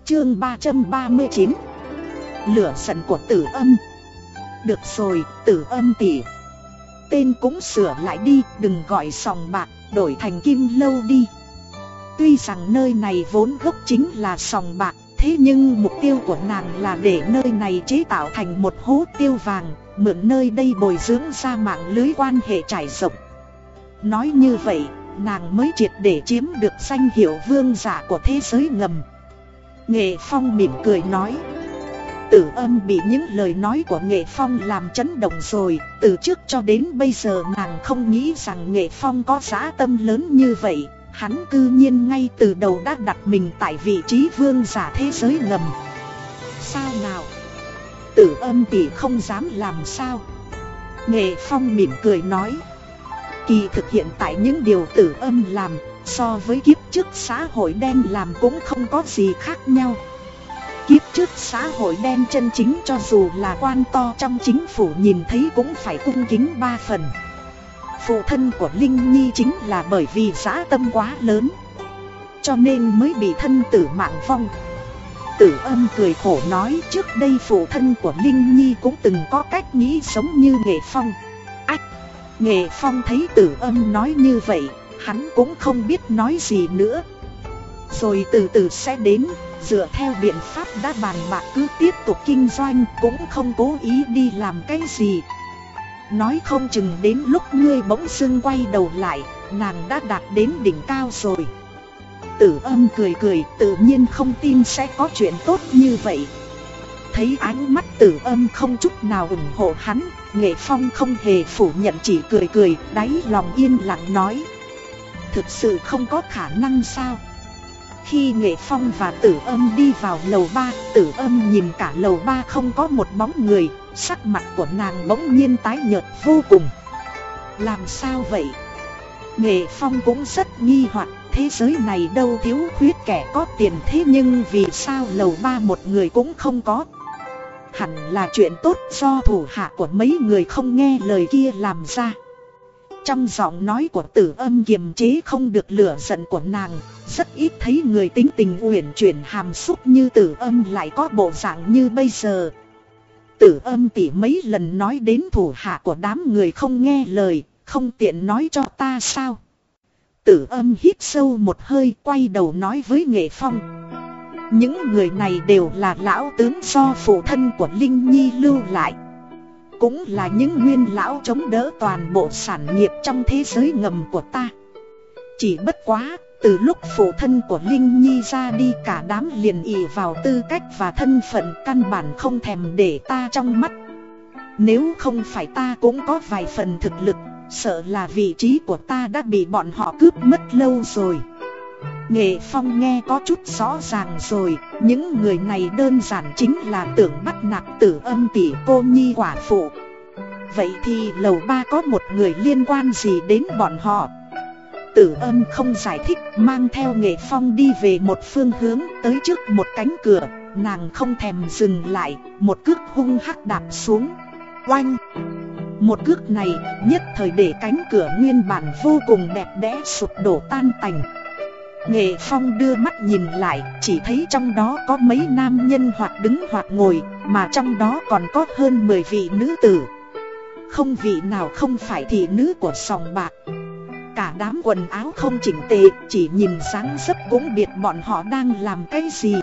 Chương 339 Lửa giận của tử âm Được rồi, tử âm tỷ tên cũng sửa lại đi, đừng gọi sòng bạc, đổi thành kim lâu đi. Tuy rằng nơi này vốn gốc chính là sòng bạc, thế nhưng mục tiêu của nàng là để nơi này chế tạo thành một hố tiêu vàng, mượn nơi đây bồi dưỡng ra mạng lưới quan hệ trải rộng. Nói như vậy, nàng mới triệt để chiếm được danh hiệu vương giả của thế giới ngầm. Nghệ Phong mỉm cười nói. Tử âm bị những lời nói của Nghệ Phong làm chấn động rồi, Từ trước cho đến bây giờ nàng không nghĩ rằng Nghệ Phong có giá tâm lớn như vậy. Hắn cư nhiên ngay từ đầu đã đặt mình tại vị trí vương giả thế giới ngầm. Sao nào? Tử âm tỷ không dám làm sao. Nghệ Phong mỉm cười nói. Kỳ thực hiện tại những điều tử âm làm, So với kiếp trước xã hội đen làm cũng không có gì khác nhau. Kiếp trước xã hội đen chân chính cho dù là quan to trong chính phủ nhìn thấy cũng phải cung kính ba phần. Phụ thân của Linh Nhi chính là bởi vì giã tâm quá lớn, Cho nên mới bị thân tử mạng vong. Tử âm cười khổ nói trước đây phụ thân của Linh Nhi cũng từng có cách nghĩ sống như nghệ phong. Ách! Nghệ phong thấy tử âm nói như vậy hắn cũng không biết nói gì nữa. Rồi từ từ sẽ đến, dựa theo biện pháp đã bàn bạc cứ tiếp tục kinh doanh cũng không cố ý đi làm cái gì. Nói không chừng đến lúc ngươi bỗng dưng quay đầu lại, nàng đã đạt đến đỉnh cao rồi. Tử âm cười cười, tự nhiên không tin sẽ có chuyện tốt như vậy. Thấy ánh mắt tử âm không chút nào ủng hộ hắn Nghệ Phong không hề phủ nhận chỉ cười cười, đáy lòng yên lặng nói. Thực sự không có khả năng sao? Khi Nghệ Phong và Tử Âm đi vào lầu ba, Tử Âm nhìn cả lầu ba không có một bóng người Sắc mặt của nàng bỗng nhiên tái nhợt vô cùng. Làm sao vậy? Nghệ Phong cũng rất nghi hoặc Thế giới này đâu thiếu khuyết kẻ có tiền thế nhưng vì sao lầu ba một người cũng không có? Hẳn là chuyện tốt do thủ hạ của mấy người không nghe lời kia làm ra. Trong giọng nói của tử âm kiềm chế không được lửa giận của nàng, Rất ít thấy người tính tình uyển chuyển hàm xúc như tử âm lại có bộ dạng như bây giờ. Tử âm tỉ mấy lần nói đến thủ hạ của đám người không nghe lời, Không tiện nói cho ta sao? Tử âm hít sâu một hơi, quay đầu nói với nghệ phong. Những người này đều là lão tướng do phụ thân của Linh Nhi lưu lại. Cũng là những nguyên lão chống đỡ toàn bộ sản nghiệp trong thế giới ngầm của ta. Chỉ bất quá, từ lúc phụ thân của Linh Nhi ra đi cả đám liền ỉ vào tư cách và thân phận căn bản không thèm để ta trong mắt. Nếu không phải ta cũng có vài phần thực lực, sợ là vị trí của ta đã bị bọn họ cướp mất lâu rồi. Nghệ Phong nghe có chút rõ ràng rồi, những người này đơn giản chính là tưởng bắt nạt tử âm tỷ cô nhi quả phụ. Vậy thì lầu ba có một người liên quan gì đến bọn họ? Tử âm không giải thích, mang theo Nghệ Phong đi về một phương hướng tới trước một cánh cửa, nàng không thèm dừng lại, một cước hung hắc đạp xuống. Oanh! Một cước này nhất thời để cánh cửa nguyên bản vô cùng đẹp đẽ sụp đổ tan tành. Nghệ Phong đưa mắt nhìn lại, chỉ thấy trong đó có mấy nam nhân hoặc đứng hoặc ngồi, mà trong đó còn có hơn 10 vị nữ tử. Không vị nào không phải thị nữ của sòng bạc. Cả đám quần áo không chỉnh tề, chỉ nhìn sáng sấp cũng biết bọn họ đang làm cái gì.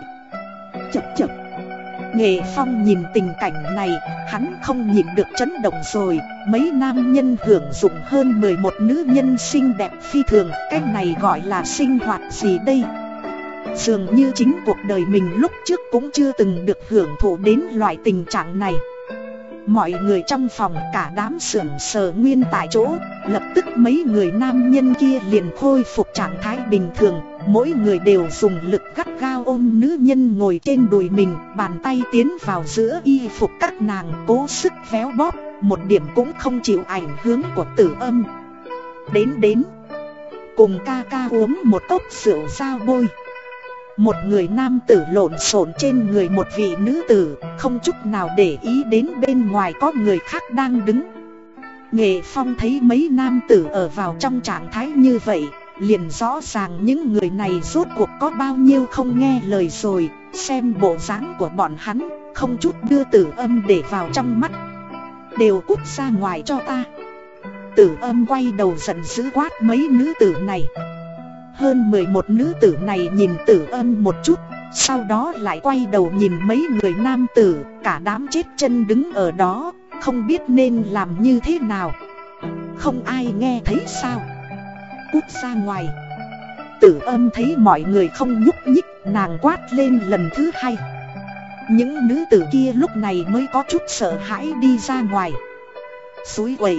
Chập chập. Nghệ Phong nhìn tình cảnh này, hắn không nhìn được chấn động rồi, mấy nam nhân hưởng dụng hơn 11 nữ nhân xinh đẹp phi thường, cái này gọi là sinh hoạt gì đây? Dường như chính cuộc đời mình lúc trước cũng chưa từng được hưởng thụ đến loại tình trạng này. Mọi người trong phòng cả đám sưởng sờ nguyên tại chỗ Lập tức mấy người nam nhân kia liền khôi phục trạng thái bình thường Mỗi người đều dùng lực gắt gao ôm nữ nhân ngồi trên đùi mình, Bàn tay tiến vào giữa y phục các nàng, cố sức véo bóp, Một điểm cũng không chịu ảnh hưởng của tử âm. Đến đến, Cùng ca ca uống một cốc rượu dao bôi. Một người nam tử lộn xộn trên người một vị nữ tử, Không chút nào để ý đến bên ngoài có người khác đang đứng. Nghệ Phong thấy mấy nam tử ở vào trong trạng thái như vậy Liền rõ ràng những người này rốt cuộc có bao nhiêu không nghe lời rồi, Xem bộ dáng của bọn hắn, Không chút đưa tử âm để vào trong mắt. Đều cút ra ngoài cho ta. Tử âm quay đầu giận dữ quát mấy nữ tử này. Hơn 11 nữ tử này nhìn tử âm một chút, Sau đó lại quay đầu nhìn mấy người nam tử, Cả đám chết chân đứng ở đó, Không biết nên làm như thế nào. Không ai nghe thấy sao? Cút ra ngoài. Tử âm thấy mọi người không nhúc nhích, Nàng quát lên lần thứ hai. Những nữ tử kia lúc này mới có chút sợ hãi đi ra ngoài. Suối quầy.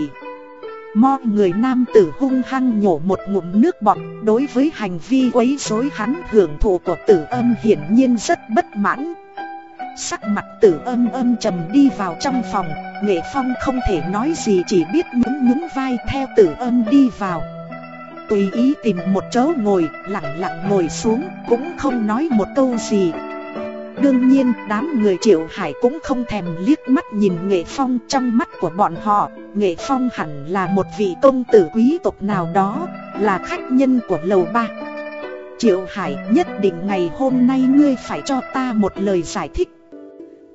Mo người nam tử hung hăng nhổ một ngụm nước bọt, Đối với hành vi quấy rối hắn hưởng thụ của tử âm hiển nhiên rất bất mãn. Sắc mặt tử âm âm trầm đi vào trong phòng, Nghệ Phong không thể nói gì, chỉ biết nhún nhún vai theo tử âm đi vào. Tùy ý tìm một chỗ ngồi, lặng lặng ngồi xuống, cũng không nói một câu gì. Đương nhiên, đám người triệu hải cũng không thèm liếc mắt nhìn Nghệ Phong trong mắt của bọn họ. Nghệ Phong hẳn là một vị công tử quý tộc nào đó, Là khách nhân của lầu ba. Triệu Hải, nhất định ngày hôm nay ngươi phải cho ta một lời giải thích.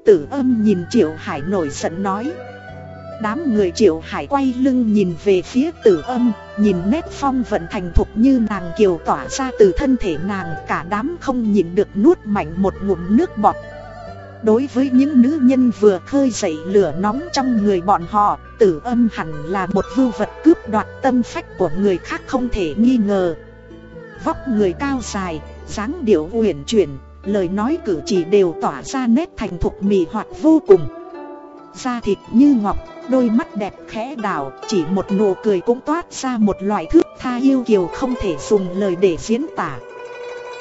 Tử âm nhìn Triệu Hải nổi giận nói. Đám người Triệu Hải quay lưng nhìn về phía tử âm Nhìn nét phong vận thành thục như nàng kiều tỏa ra từ thân thể nàng Cả đám không nhìn được nuốt mạnh một ngụm nước bọt. Đối với những nữ nhân vừa khơi dậy lửa nóng trong người bọn họ Tử âm hẳn là một vưu vật cướp đoạt tâm phách của người khác không thể nghi ngờ. Vóc người cao dài, dáng điệu uyển chuyển Lời nói cử chỉ đều tỏa ra nét thành thục mì hoạt vô cùng. Da thịt như ngọc, đôi mắt đẹp khẽ đảo Chỉ một nụ cười cũng toát ra một loại thước tha yêu kiều không thể dùng lời để diễn tả.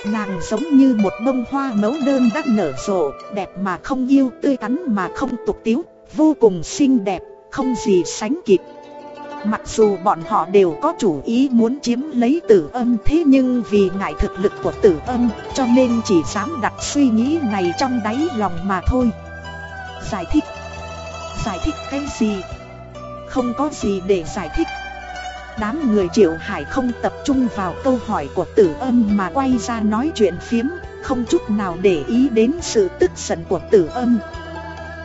Nàng giống như một bông hoa mẫu đơn đã nở rộ Đẹp mà không yêu, tươi tắn mà không tục tiếu Vô cùng xinh đẹp, không gì sánh kịp. Mặc dù bọn họ đều có chủ ý muốn chiếm lấy tử âm thế nhưng vì ngại thực lực của tử âm cho nên chỉ dám đặt suy nghĩ này trong đáy lòng mà thôi. Giải thích. Giải thích cái gì? Không có gì để giải thích. Đám người triệu hải không tập trung vào câu hỏi của tử âm mà quay ra nói chuyện phiếm, không chút nào để ý đến sự tức giận của tử âm.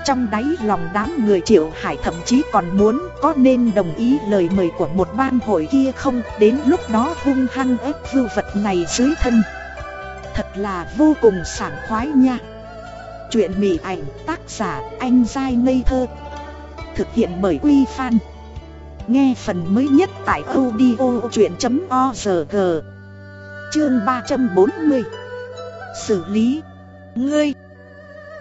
Trong đáy lòng đám người triệu hải thậm chí còn muốn có nên đồng ý lời mời của một ban hội kia không Đến lúc đó hung hăng ép vưu vật này dưới thân Thật là vô cùng sảng khoái nha Chuyện mỉ ảnh tác giả anh dai ngây thơ Thực hiện bởi Quy Phan. Nghe phần mới nhất tại audiochuyện.org Chương 340 Xử lý. Ngươi.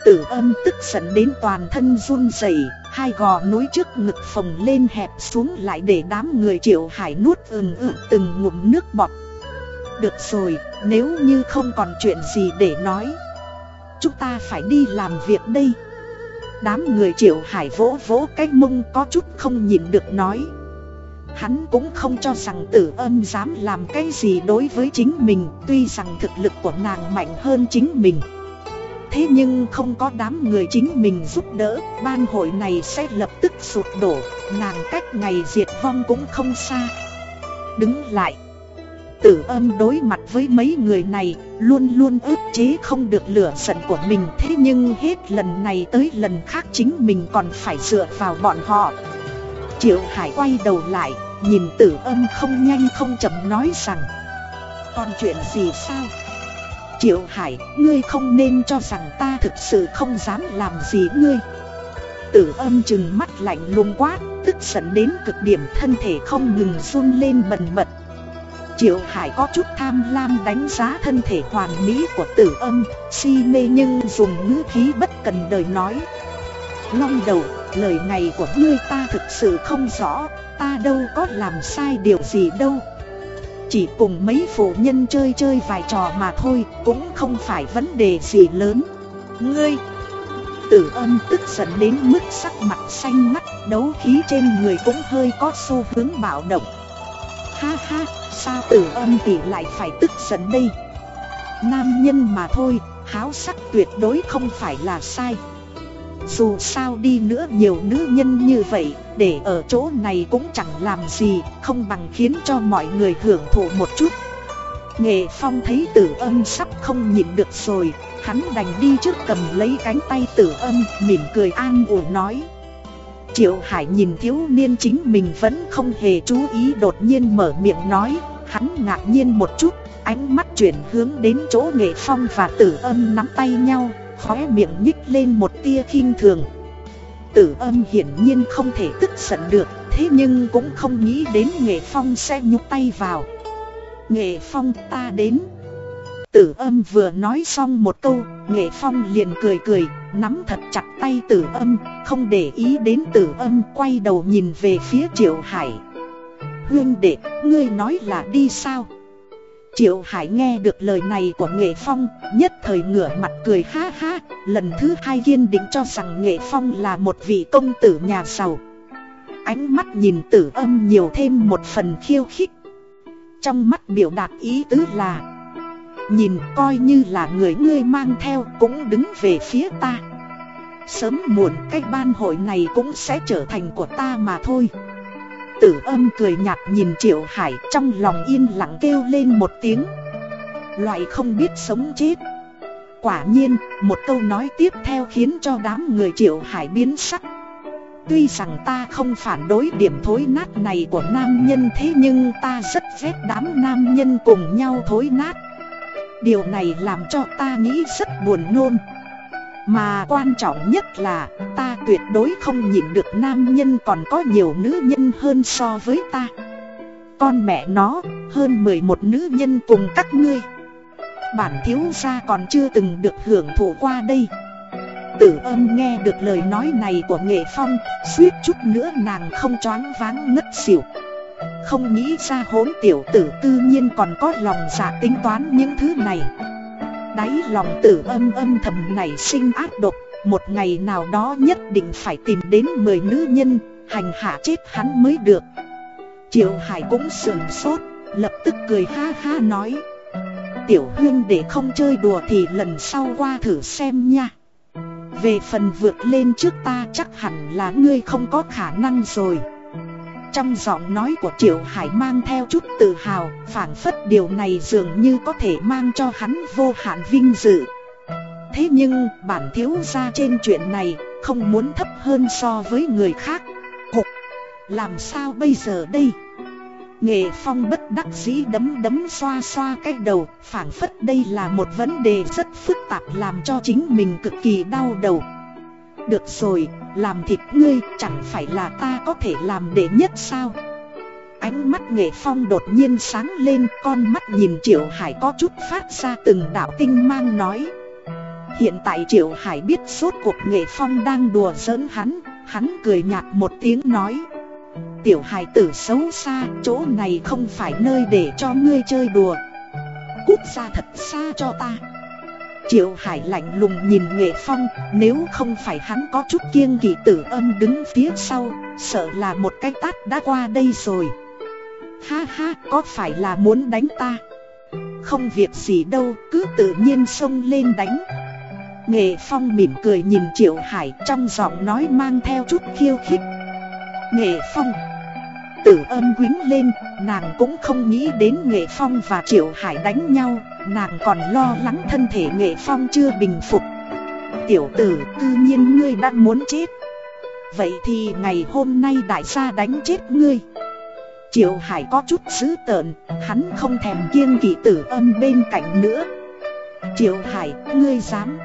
Tử âm tức giận đến toàn thân run rẩy, hai gò núi trước ngực phồng lên hẹp xuống lại để đám người triệu hải nuốt ừng ực từng ngụm nước bọt. Được rồi, nếu như không còn chuyện gì để nói, chúng ta phải đi làm việc đây. Đám người triệu hải vỗ vỗ cái mông có chút không nhìn được nói. Hắn cũng không cho rằng tử âm dám làm cái gì đối với chính mình, Tuy rằng thực lực của nàng mạnh hơn chính mình. Thế nhưng không có đám người chính mình giúp đỡ, Ban hội này sẽ lập tức sụp đổ, Nàng cách ngày diệt vong cũng không xa. Đứng lại. Tử âm đối mặt với mấy người này Luôn luôn ức chế không được lửa giận của mình. Thế nhưng hết lần này tới lần khác chính mình còn phải dựa vào bọn họ. Triệu Hải quay đầu lại Nhìn tử âm không nhanh không chậm nói rằng Còn chuyện gì sao? Triệu Hải, ngươi không nên cho rằng ta thực sự không dám làm gì ngươi. Tử âm chừng mắt lạnh lùng quát, tức giận đến cực điểm thân thể không ngừng run lên bần bật. Triệu Hải có chút tham lam đánh giá thân thể hoàn mỹ của tử âm, si mê nhưng dùng ngữ khí bất cần đời nói. Long đầu, lời này của ngươi ta thực sự không rõ, ta đâu có làm sai điều gì đâu. Chỉ cùng mấy phụ nhân chơi chơi vài trò mà thôi Cũng không phải vấn đề gì lớn. Ngươi Tử Âm tức giận đến mức sắc mặt xanh mắt, Đấu khí trên người cũng hơi có xu hướng bạo động. Ha ha! Sao tử Âm tỷ lại phải tức giận đây. Nam nhân mà thôi, Háo sắc tuyệt đối không phải là sai. Dù sao đi nữa nhiều nữ nhân như vậy, Để ở chỗ này cũng chẳng làm gì, Không bằng khiến cho mọi người hưởng thụ một chút. Nghệ Phong thấy tử âm sắp không nhịn được rồi, Hắn đành đi trước cầm lấy cánh tay tử âm, Mỉm cười an ủi nói. Triệu Hải nhìn thiếu niên chính mình vẫn không hề chú ý đột nhiên mở miệng nói, Hắn ngạc nhiên một chút, Ánh mắt chuyển hướng đến chỗ Nghệ Phong và tử âm nắm tay nhau, khóe miệng nhích lên một tia khinh thường Tử âm hiển nhiên không thể tức giận được, Thế nhưng cũng không nghĩ đến nghệ phong sẽ nhúc tay vào Nghệ Phong, ta đến. Tử âm vừa nói xong một câu, Nghệ Phong liền cười cười, nắm thật chặt tay tử âm, không để ý đến tử âm, quay đầu nhìn về phía Triệu Hải. Huyên đệ, ngươi nói là đi sao? Triệu Hải nghe được lời này của Nghệ Phong, nhất thời ngửa mặt cười ha ha, lần thứ hai kiên định cho rằng Nghệ Phong là một vị công tử nhà giàu. Ánh mắt nhìn tử âm nhiều thêm một phần khiêu khích. Trong mắt biểu đạt ý tứ là Nhìn coi như là người ngươi mang theo cũng đứng về phía ta. Sớm muộn cái ban hội này cũng sẽ trở thành của ta mà thôi. Tử âm cười nhạt nhìn Triệu Hải trong lòng yên lặng kêu lên một tiếng. Loại không biết sống chết. Quả nhiên, một câu nói tiếp theo khiến cho đám người Triệu Hải biến sắc. Tuy rằng ta không phản đối điểm thối nát này của nam nhân thế nhưng ta rất ghét đám nam nhân cùng nhau thối nát. Điều này làm cho ta nghĩ rất buồn nôn. Mà quan trọng nhất là, ta tuyệt đối không nhìn được nam nhân còn có nhiều nữ nhân hơn so với ta. Con mẹ nó, hơn 11 nữ nhân cùng các ngươi. Bản thiếu gia còn chưa từng được hưởng thụ qua đây. Tử âm nghe được lời nói này của nghệ phong, suýt chút nữa nàng không choáng váng ngất xỉu. Không nghĩ ra hỗn tiểu tử tự nhiên còn có lòng dạ tính toán những thứ này. Đáy lòng tử âm âm thầm này sinh ác độc, Một ngày nào đó nhất định phải tìm đến 10 nữ nhân, Hành hạ chết hắn mới được. Triệu Hải cũng sườn sốt, Lập tức cười ha ha nói. Tiểu hương để không chơi đùa thì lần sau qua thử xem nha. Về phần vượt lên trước ta chắc hẳn là ngươi không có khả năng rồi. Trong giọng nói của Triệu Hải mang theo chút tự hào phảng phất điều này dường như có thể mang cho hắn vô hạn vinh dự. Thế nhưng bản thiếu gia trên chuyện này không muốn thấp hơn so với người khác. Hục, làm sao bây giờ đây? Nghệ phong bất đắc dĩ đấm đấm xoa xoa cái đầu phảng phất đây là một vấn đề rất phức tạp làm cho chính mình cực kỳ đau đầu. Được rồi, làm thịt ngươi chẳng phải là ta có thể làm đệ nhất sao? Ánh mắt nghệ phong đột nhiên sáng lên Con mắt nhìn Triệu Hải có chút phát ra từng đạo tinh mang nói. Hiện tại Triệu Hải biết suốt cuộc nghệ phong đang đùa giỡn hắn Hắn cười nhạt một tiếng nói. Tiểu hải tử xấu xa, chỗ này không phải nơi để cho ngươi chơi đùa. Cút ra thật xa cho ta. Triệu Hải lạnh lùng nhìn Nghệ Phong Nếu không phải hắn có chút kiêng kỵ tử âm đứng phía sau Sợ là một cái tát đã qua đây rồi. Ha ha, có phải là muốn đánh ta? Không việc gì đâu, cứ tự nhiên xông lên đánh. Nghệ Phong mỉm cười nhìn Triệu Hải trong giọng nói mang theo chút khiêu khích. Nghệ Phong Tử âm quính lên, nàng cũng không nghĩ đến Nghệ Phong và Triệu Hải đánh nhau. Nàng còn lo lắng thân thể Nghệ Phong chưa bình phục Tiểu tử, tự nhiên ngươi đã muốn chết Vậy thì ngày hôm nay đại gia đánh chết ngươi Triệu Hải có chút dữ tợn, hắn không thèm kiêng kỵ tử âm bên cạnh nữa Triệu Hải, ngươi dám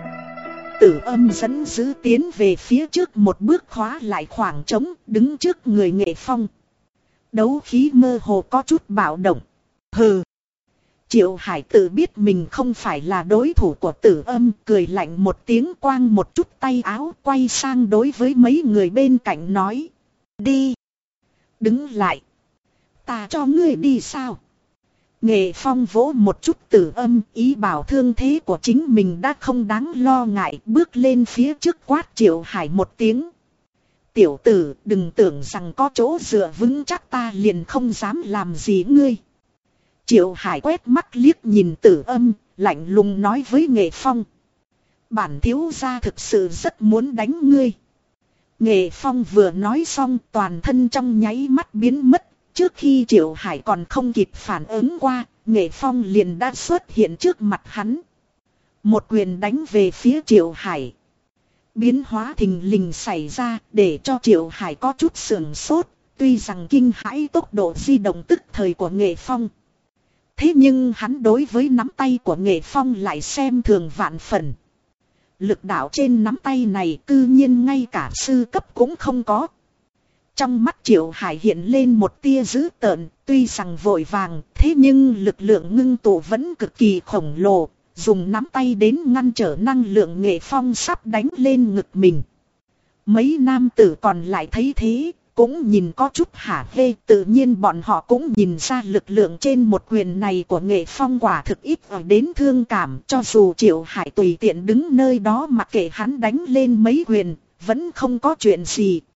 Tử âm dẫn dữ tiến về phía trước một bước khóa lại khoảng trống đứng trước người nghệ phong. Đấu khí mơ hồ có chút bạo động. Hừ. Triệu hải tự biết mình không phải là đối thủ của tử âm, cười lạnh một tiếng quang một chút tay áo quay sang đối với mấy người bên cạnh nói. Đi. Đứng lại. Ta cho ngươi đi sao? Nghệ phong vỗ một chút tử âm, ý bảo thương thế của chính mình đã không đáng lo ngại, bước lên phía trước quát triệu hải một tiếng. Tiểu tử, đừng tưởng rằng có chỗ dựa vững chắc ta liền không dám làm gì ngươi. Triệu hải quét mắt liếc nhìn tử âm, lạnh lùng nói với nghệ phong. Bản thiếu gia thực sự rất muốn đánh ngươi. Nghệ phong vừa nói xong toàn thân trong nháy mắt biến mất Trước khi Triệu Hải còn không kịp phản ứng qua, Nghệ Phong liền đã xuất hiện trước mặt hắn. Một quyền đánh về phía Triệu Hải. Biến hóa thình lình xảy ra để cho Triệu Hải có chút sườn sốt, tuy rằng kinh hãi tốc độ di động tức thời của Nghệ Phong. Thế nhưng hắn đối với nắm tay của Nghệ Phong lại xem thường vạn phần. Lực đạo trên nắm tay này cư nhiên ngay cả sư cấp cũng không có. Trong mắt Triệu Hải hiện lên một tia dữ tợn, tuy rằng vội vàng, thế nhưng lực lượng ngưng tụ vẫn cực kỳ khổng lồ, dùng nắm tay đến ngăn trở năng lượng nghệ phong sắp đánh lên ngực mình. Mấy nam tử còn lại thấy thế, cũng nhìn có chút hả hê, tự nhiên bọn họ cũng nhìn ra lực lượng trên một quyền này của nghệ phong quả thực ít ở đến thương cảm, cho dù Triệu Hải tùy tiện đứng nơi đó mặc kệ hắn đánh lên mấy quyền, vẫn không có chuyện gì,